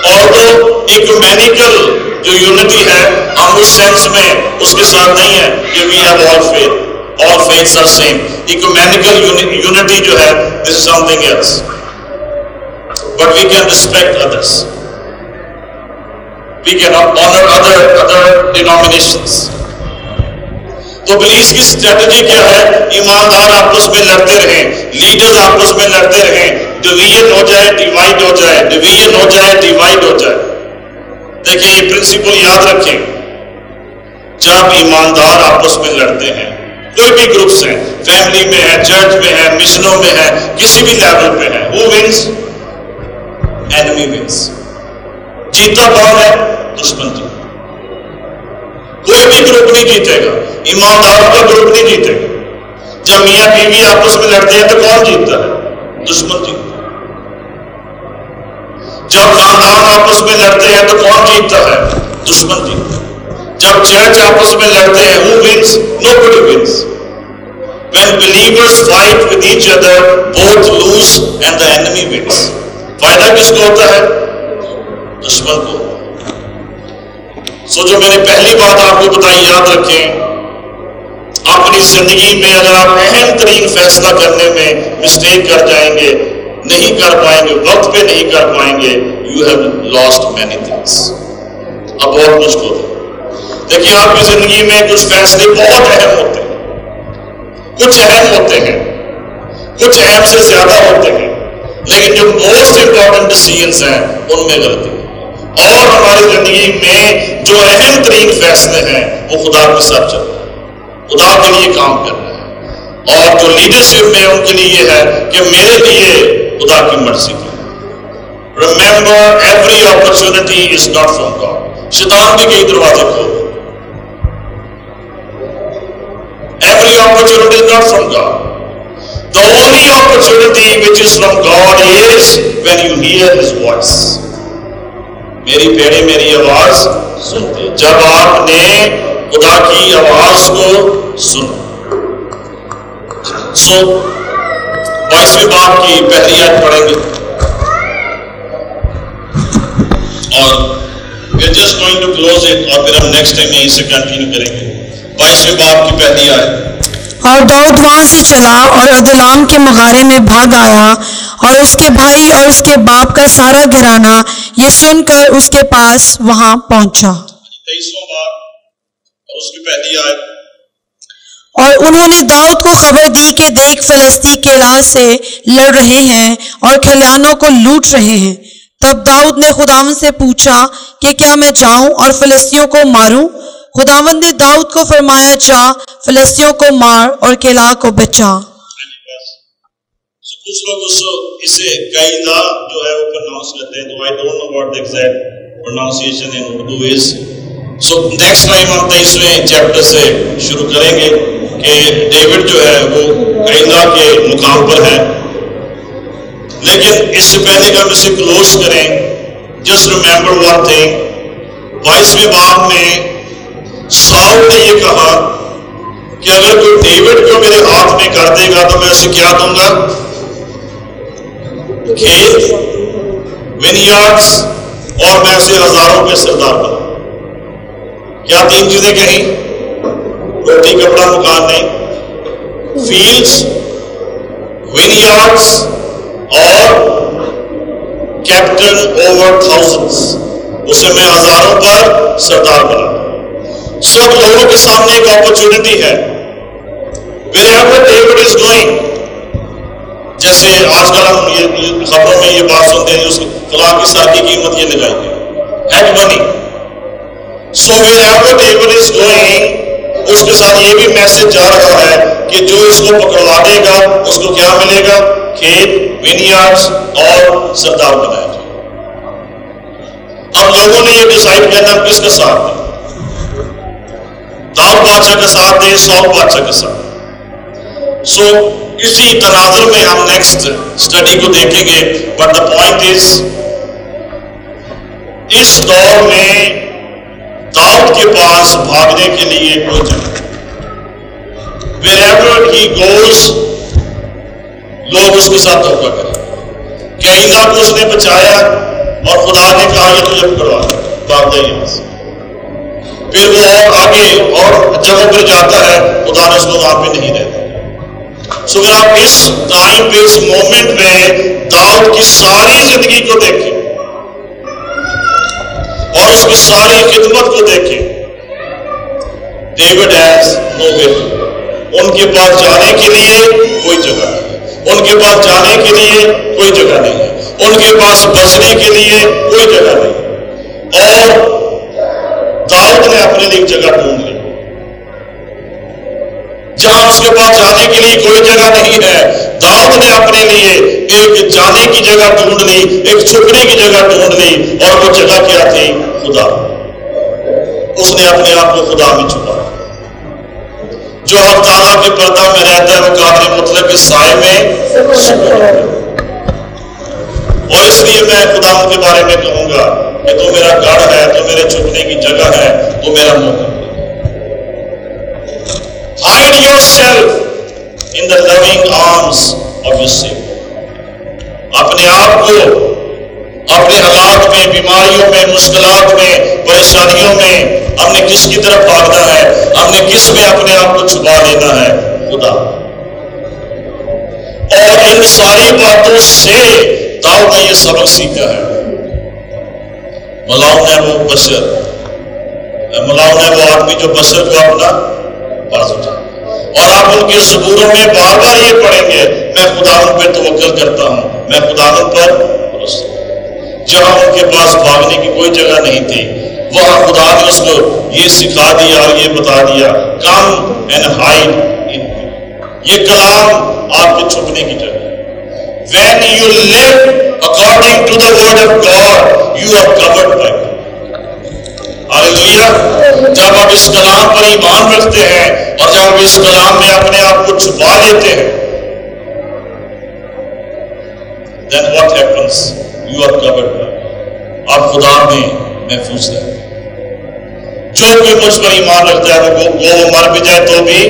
اور وہ ایکومینیکل جو یونٹی ہے، ہم اس سینس میں اس کے ساتھ نہیں ہے کہ we have all faith all faiths are same ecumenical unity جو ہے this is something else but we can respect others we can honour other other denominations تو پولیس کی اسٹریٹجی کیا ہے? ایماندار آپس میں لڑتے رہیں لیڈر آپس میں لڑتے رہیں. ڈویژن ہو جائے ڈیوائڈ ہو جائے ڈویژن ہو جائے ڈیوائڈ ہو جائے. دیکھیں یہ پرنسپل یاد رکھیں، جب ایماندار آپس میں لڑتے ہیں، کوئی بھی گروپس ہیں، فیملی میں ہے، چرچ میں ہے، مشنوں میں ہے، کسی بھی لیول پہ ہے، وہ ونس اینمی ونس جیتا کون ہے؟ دشمن جیتا کوئی بھی گروپ نہیں جیتے گا ایمانداروں کا گروپ نہیں جیتے گا۔ جب میاں بیوی آپس میں لڑتے ہیں تو کون جیتتا ہے؟ دشمن جیتا جب خاندان آپس میں لڑتے ہیں تو کون جیتتا ہے؟ دشمن جیتتا ہے۔ جب چرچ آپس میں لڑتے ہیں، who wins nobody wins when believers fight with each other both lose and the enemy wins فائدہ کس کو ہوتا ہے؟ دشمن کو۔ سو جو میں نے پہلی بات آپ کو بتائی، یاد رکھیں۔ اپنی زندگی میں اگر آپ اہم ترین فیصلہ کرنے میں مسٹیک کر جائیں گے نہیں کر پائیں گے، وقت پہ نہیں کر پائیں گے you have lost many things اب بہت مشکل ہے۔ دیکھیے، آپ کی زندگی میں کچھ فیصلے بہت اہم ہوتے ہیں۔ کچھ اہم ہوتے ہیں۔ کچھ اہم سے زیادہ ہوتے ہیں۔ لیکن جو موسٹ امپورٹنٹ ڈسیزنس ہیں، ان میں غلطی اور ہماری زندگی میں جو اہم ترین فیصلے ہیں، وہ خدا کے ساتھ چل رہے ہیں۔ خدا کے لیے کام کر رہے ہیں۔ اور جو لیڈرشپ میں ان کے لیے یہ ہے کہ میرے لیے خدا کی مرضی۔ کی remember every opportunity is not from God شیطان بھی کئی دروازے کھول۔ Every opportunity is not from God The only opportunity which is from God is when you hear His voice. میری پیڑے میری آواز سنتے۔ جب آپ نے خدا کی آواز کو سنا۔ سو so, بائیسویں باپ کی پہلی آیت پڑھیں گے۔ اور we're just going to close it اور پھر ہم نیکسٹ ٹائم یہیں سے کنٹینیو کریں گے۔ بائیسویں باپ کی پہلی آیت۔ اور داؤد وہاں سے چلا اور ادلام کے مغارے میں بھاگ آیا اور اس کے بھائی اور اس کے باپ کا سارا گھرانہ یہ سن کر اس کے پاس وہاں پہنچا۔ تیئیسواں باپ اور اس کی پہلی آیت۔ اور انہوں نے داؤد کو خبر دی کہ دیکھ فلسطی کے راز سے لڑ رہے ہیں اور کھلیانوں کو لوٹ رہے ہیں۔ تب داؤد نے خداون سے پوچھا کہ کیا میں جاؤں اور فلسطیوں کو ماروں؟ خداون نے داؤد کو فرمایا، جا فلسطیوں کو مار اور کیلا کو بچا۔ کچھ لوگ اس اسے قاعدہ جو ہے وہ پرناؤنس کرتے ہیں، تو I don't know what the exact pronunciation in Urdu is so next time ہم تیسویں چیپٹر سے شروع کریں گے۔ کہ ڈیوڈ جو ہے وہ آئندہ کے مقام پر ہے۔ لیکن اس سے پہلے کہ ہم اسے کلوز کریں جسٹ ریمبر ون تھنگ بائیسویں باب میں سال نے یہ کہا کہ اگر کوئی ڈیوڈ کو میرے ہاتھ میں کر دے گا تو میں اسے کیا دوں گا؟ کہ ونیارڈس اور میں اسے ہزاروں میں سردار کروں کیا تین چیزیں کہیں؟ دھوتی کپڑا پکانے فیلڈس ون یارڈس اور کیپٹن اوور تھاؤزنڈ اسے میں ہزاروں پر سردار بنا۔ سب لوگوں کے سامنے ایک اپرچونٹی ہے۔ جیسے آج کل ہم یہ خبروں میں یہ بات سنتے ہیں اس فلاں کی ساتھی کی قیمت یہ نکالی ہے۔ Money so wherever is going اس کے ساتھ یہ بھی میسج جا رہا ہے کہ جو اس کو پکڑوا دے گا، اس کو کیا ملے گا؟ کھیت ونیارڈس اور سردار بنائے گا۔ اب لوگوں نے یہ ڈیسائیڈ کرنا کس کا ساتھ دے داؤد بادشاہ کا ساتھ دے سو بادشاہ کا ساتھ۔ سو اسی تناظر میں ہم نیکسٹ اسٹڈی کو دیکھیں گے۔ بٹ دا پوائنٹ از اس دور میں داؤد کے پاس بھاگنے کے لیے پہنچا ویر ہی گوز لوگ اس کے ساتھ دھوکہ کریں۔ کئی لاکھ اس نے بچایا اور خدا نے کہا، یہ تجھے پکڑوا بھاگ پھر وہ اور آگے اور جگہوں پر جاتا ہے، خدا نے اس کو وہاں پہ نہیں رہتا سو اگر آپ اس ٹائم پہ اس مومنٹ میں داؤد کی ساری زندگی کو دیکھیں۔ اور اس مثال خدمت کو دیکھیں۔ ڈیوڈ ایس موبل ان کے پاس جانے کے لیے کوئی جگہ نہیں۔ ان کے پاس جانے کے لیے کوئی جگہ نہیں۔ ہے ان کے پاس بسنے کے لیے کوئی جگہ نہیں۔ اور داؤد نے اپنے لیے ایک جگہ ڈھونڈی۔ جہاں اس کے پاس جانے کے لیے کوئی جگہ نہیں ہے۔ داؤد نے اپنے لیے ایک جانے کی جگہ ڈھونڈ لی ایک چھپنے کی جگہ ڈھونڈ لی اور وہ جگہ کیا تھی خدا۔ اس نے اپنے آپ کو خدا میں چھپا جو اب تعالیٰ کے پردہ میں رہتا ہے، وہ کافی مطلب کے سائے میں اور اس لیے میں خدا کے بارے میں کہوں گا کہ تو میرا گڑھ ہے، تو میرے چھپنے کی جگہ ہے، تو میرا منہ ہے hide yourself in the loving arms of your Savior. اپنے آپ کو اپنے حالات میں، بیماریوں میں، مشکلات میں، پریشانیوں میں ہم نے کس کی طرف بھاگنا ہے؟ ہم نے کس میں اپنے آپ کو چھپا لینا ہے؟ خدا۔ اور ان ساری باتوں سے داؤ نے یہ سبق سیکھا ہے۔ ملاؤ نے وہ بشر ملاؤ نے وہ آدمی جو بشر کو اپنا فرض اٹھا اور آپ ان کے سبوروں میں بار بار یہ پڑھیں گے، میں خدا ان پہ توکل کرتا ہوں، میں خدا ان پر جہاں ان کے پاس بھاگنے کی کوئی جگہ نہیں تھی، وہاں خدا نے اس کو یہ سکھا دیا اور یہ بتا دیا، کم اینڈ ہائڈ یہ کلام آپ کے چھپنے کی جگہ when you live according to the word of God you are covered by God جب آپ اس کلام پر ایمان رکھتے ہیں اور جب آپ اس کلام میں اپنے آپ کو چھپا لیتے ہیں then what happens you are covered آپ خدا میں محفوظ ہے جو کوئی مجھ پر ایمان رکھتا ہے وہ وہ مر بھی جائے تو بھی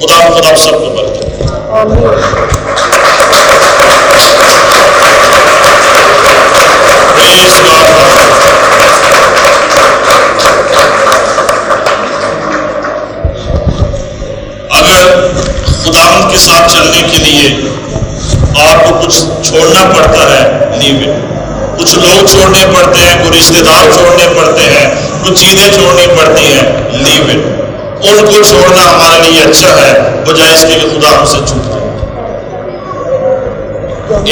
خدا خدا سب کو برکت کے ساتھ چلنے کے لیے آپ کو کچھ چھوڑنا پڑتا ہے لیے کچھ لوگ چھوڑنے پڑتے ہیں کوئی رشتے دار چھوڑنے پڑتے ہیں، کچھ چیزیں چھوڑنی پڑتی ہیں لیے ان کو چھوڑنا ہمارے لیے اچھا ہے بجائے اس کے کہ خدا ہم سے چھوٹ جائے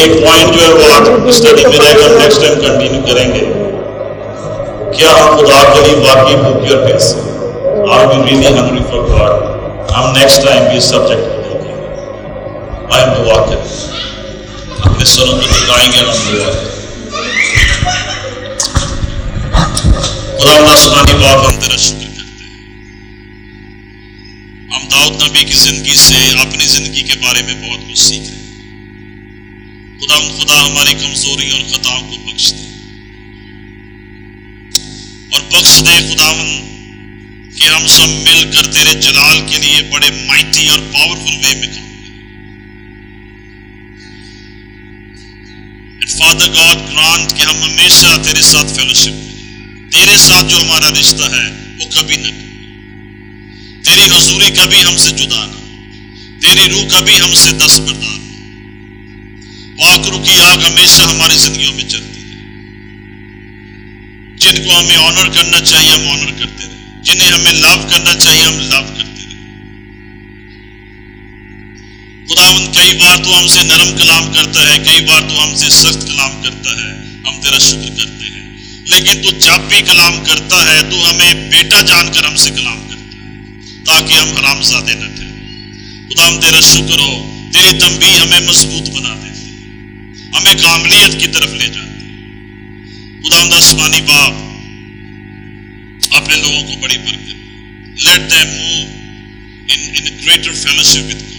ایک پوائنٹ جو ہے وہ آپ اسٹڈی میں رہ کر نیکسٹ ٹائم کنٹینیو کریں گے۔ کیا ہم خدا کے لیے واقعی بھوکے اور پیسے are we really hungry for God ہم نیکسٹ ٹائم بھی سبجیکٹ کو دعا کریں اپنے سروں کو دکھائیں گے ہم دعا خدا آسمانی باپ ہم تیرا شکر کرتے ہیں۔ ہم داؤد نبی کی زندگی سے اپنی زندگی کے بارے میں بہت کچھ سیکھ رہے ہیں۔ خدا خدا ہماری کمزوری اور خطاؤں کو بخش دے اور بخش دے خداون کہ ہم سب مل کر تیرے جلال کے لیے بڑے مائٹی اور پاورفل وے میں کام کریں فادر گاڈ گرانٹ کہ ہم ہمیشہ تیرے ساتھ فیلوشپ تیرے ساتھ جو ہمارا رشتہ ہے، وہ کبھی نہ تیری حضوری کبھی ہم سے جدا نہ تیری روح کبھی ہم سے دس بردار پاک روح کی آگ ہمیشہ ہماری زندگیوں میں چلتی جن کو ہمیں آنر کرنا چاہیے، ہم آنر کرتے رہے۔ جنہیں ہمیں لو کرنا چاہیے، ہم لو کرتے رہے کئی بار تو ہم سے نرم کلام کرتا ہے، کئی بار تو ہم سے سخت کلام کرتا ہے۔ ہم تیرا شکر کرتے ہیں۔ لیکن تو جب بھی کلام کرتا ہے تو ہمیں بیٹا جان کر ہم سے کلام کرتا ہے۔ تاکہ ہم حرام زادے نہ ٹھہریں خدا، ہم تیرا شکر ہو۔ تیری تنبیہ ہمیں مضبوط بنا دیتی ہمیں کاملیت کی طرف لے جاتی خدا، ہم آسمانی باپ۔ اپنے لوگوں کو بڑی برکت۔ Let them move in greater fellowship with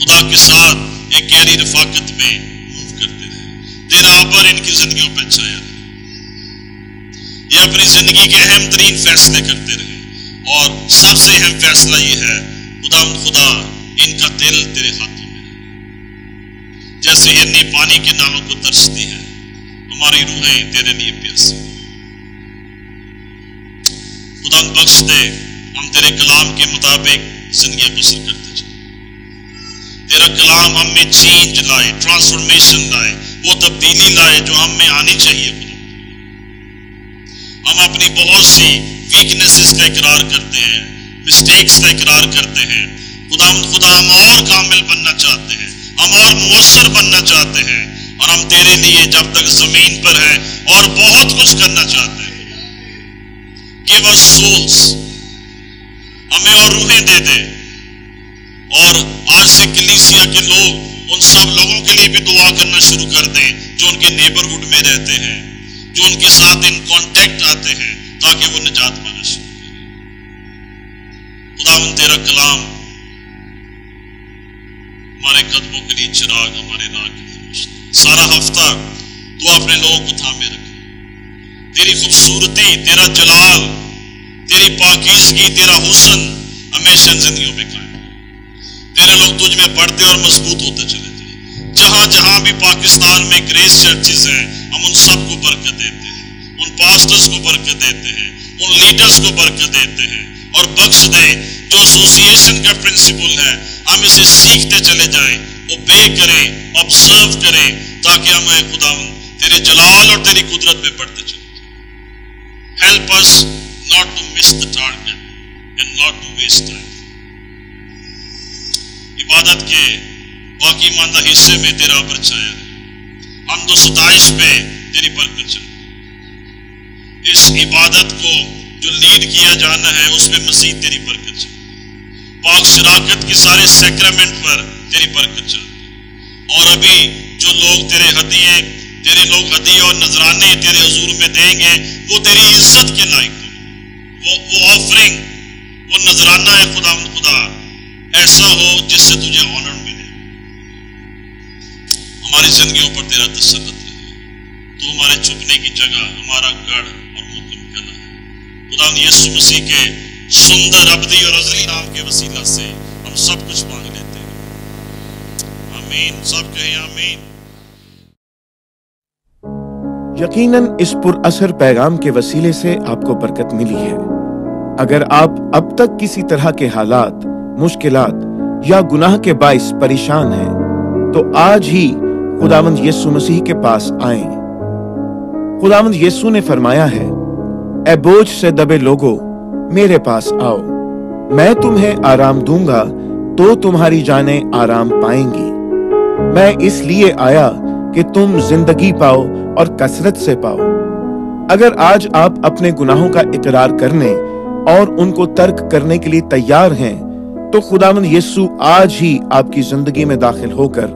خدا کے ساتھ ایک گہری رفاقت میں موو کرتے رہے تیرا ابر ان کی زندگیوں پہ چھایا۔ یہ اپنی زندگی کے اہم ترین فیصلے کرتے رہے۔ اور سب سے اہم فیصلہ یہ ہے، خدا خدا، ان کا دل تیرے ہاتھوں میں جیسے ہرنی پانی کے نالوں کو ترستی ہے، ہماری روحیں تیرے لیے پیاسی خدا بخش دے، ہم تیرے کلام کے مطابق زندگیاں بسر کرتے چلے تیرا کلام ہم میں چینج لائے ٹرانسفارمیشن لائے، وہ تبدیلی لائے جو ہم میں آنی چاہیے۔ خدا ہم اپنی بہت سی ویکنیسز کا اقرار کرتے ہیں مسٹیکس کا اقرار کرتے ہیں۔ خدا خدا ہم اور کامل بننا چاہتے ہیں، ہم اور مؤثر بننا چاہتے ہیں۔ اور ہم تیرے لیے جب تک زمین پر ہیں اور بہت کچھ کرنا چاہتے ہیں۔ گیو اس سولس ہمیں اور روحیں دے دے۔ اور آج سے کلیسیا کے لوگ ان سب لوگوں کے لیے بھی دعا کرنا شروع کر دیں جو ان کے نیبرہڈ میں رہتے ہیں، جو ان کے ساتھ ان کانٹیکٹ آتے ہیں تاکہ وہ نجات پانا شروع کریں۔ خدا ان تیرا کلام، ہمارے قدموں کے لیے چراغ ہمارے راہ کے سارا ہفتہ تو اپنے لوگوں کو تھامے رکھے تیری خوبصورتی، تیرا جلال، تیری پاکیزگی، تیرا حسن ہمیشہ زندگیوں میں قائم۔ تیرے لوگ تجھ میں بڑھتے اور مضبوط ہوتے چلے جائیں جہاں جہاں بھی پاکستان میں گریس چرچز ہیں، ہم ان سب کو برکت دیتے ہیں۔ ان پاسٹرز کو برکت دیتے ہیں۔ ان لیڈرز کو برکت دیتے ہیں۔ اور بخش دے جو ایسوسیشن کا پرنسپل ہے ہم اسے سیکھتے چلے جائیں۔ اوبے کریں آبزرو کریں، تاکہ ہم اے خدا تیرے جلال اور تیری قدرت میں بڑھتے چلے جائیں۔ Help us not to miss the target and not to waste time عبادت کے باقی ماندہ حصے میں تیرا پر چھایا ہم دو ستائش پہ تیری برکت چلے اس عبادت کو جو لیڈ کیا جانا ہے، اس میں مزید تیری برکت چلے پاک شراکت کے سارے سیکرمنٹ پر تیری برکت چاہتے اور ابھی جو لوگ تیرے ہدیے، تیرے لوگ ہدیے اور نذرانے تیرے حضور میں دیں گے، وہ تیری عزت کے لائق وہ آفرنگ وہ نذرانہ ہے خدا خدا۔ ایسا ہو جس سے تجھے آنر ملے۔ ہماری زندگیوں پر تیرا تسلط ہے۔ تو ہمارے چھپنے کی جگہ، ہمارا گڑھ اور محکم کلا ہے؟ خدا یسو مسیح کے سندر ابدی اور ازلی نام کے وسیلہ سے ہم سب کچھ مانگ لیتے ہیں۔ آمین۔ سب کہیں آمین۔ یقیناً اس پر اثر پیغام کے وسیلے سے آپ کو برکت ملی ہے۔ اگر آپ اب تک کسی طرح کے حالات مشکلات یا گناہ کے باعث پریشان ہیں، تو آج ہی خداوند یسو مسیح کے پاس آئیں۔ خداوند یسو نے فرمایا ہے، اے بوجھ سے دبے لوگوں، میرے پاس آؤ۔ میں تمہیں آرام دوں گا، تو تمہاری جانیں آرام پائیں گی۔ میں اس لیے آیا کہ تم زندگی پاؤ اور کثرت سے پاؤ۔ اگر آج آپ اپنے گناہوں کا اقرار کرنے اور ان کو ترک کرنے کے لیے تیار ہیں تو خداوند یسو آج ہی آپ کی زندگی میں داخل ہو کر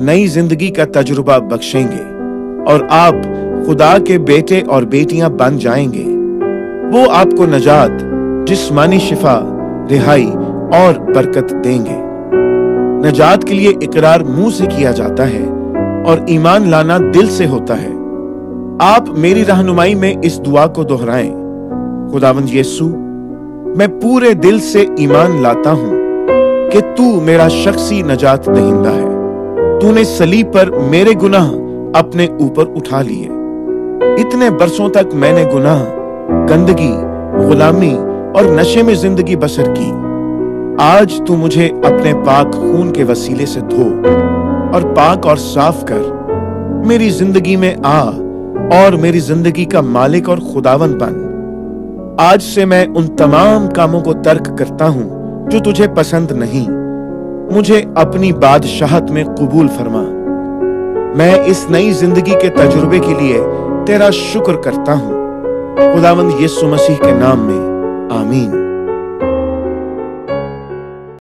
نئی زندگی کا تجربہ بخشیں گے اور آپ خدا کے بیٹے اور بیٹیاں بن جائیں گے۔ وہ آپ کو نجات، جسمانی شفا، رہائی اور برکت دیں گے۔ نجات کے لیے اقرار منہ سے کیا جاتا ہے اور ایمان لانا دل سے ہوتا ہے۔ آپ میری رہنمائی میں اس دعا کو دہرائیں۔ خداوند یسو میں پورے دل سے ایمان لاتا ہوں کہ تو میرا شخصی نجات دہندہ ہے۔ تو نے سلیب پر میرے گناہ اپنے اوپر اٹھا لیے۔ اتنے برسوں تک میں نے گناہ، گندگی، غلامی اور نشے میں زندگی بسر کی۔ آج تو مجھے اپنے پاک خون کے وسیلے سے دھو اور پاک اور صاف کر۔ میری زندگی میں آ اور میری زندگی کا مالک اور خداون بن۔ آج سے میں ان تمام کاموں کو ترک کرتا ہوں جو تجھے پسند نہیں۔ مجھے اپنی بادشاہت میں قبول فرما۔ میں اس نئی زندگی کے تجربے کے لیے تیرا شکر کرتا ہوں۔ خداوند یسو مسیح کے نام میں، آمین۔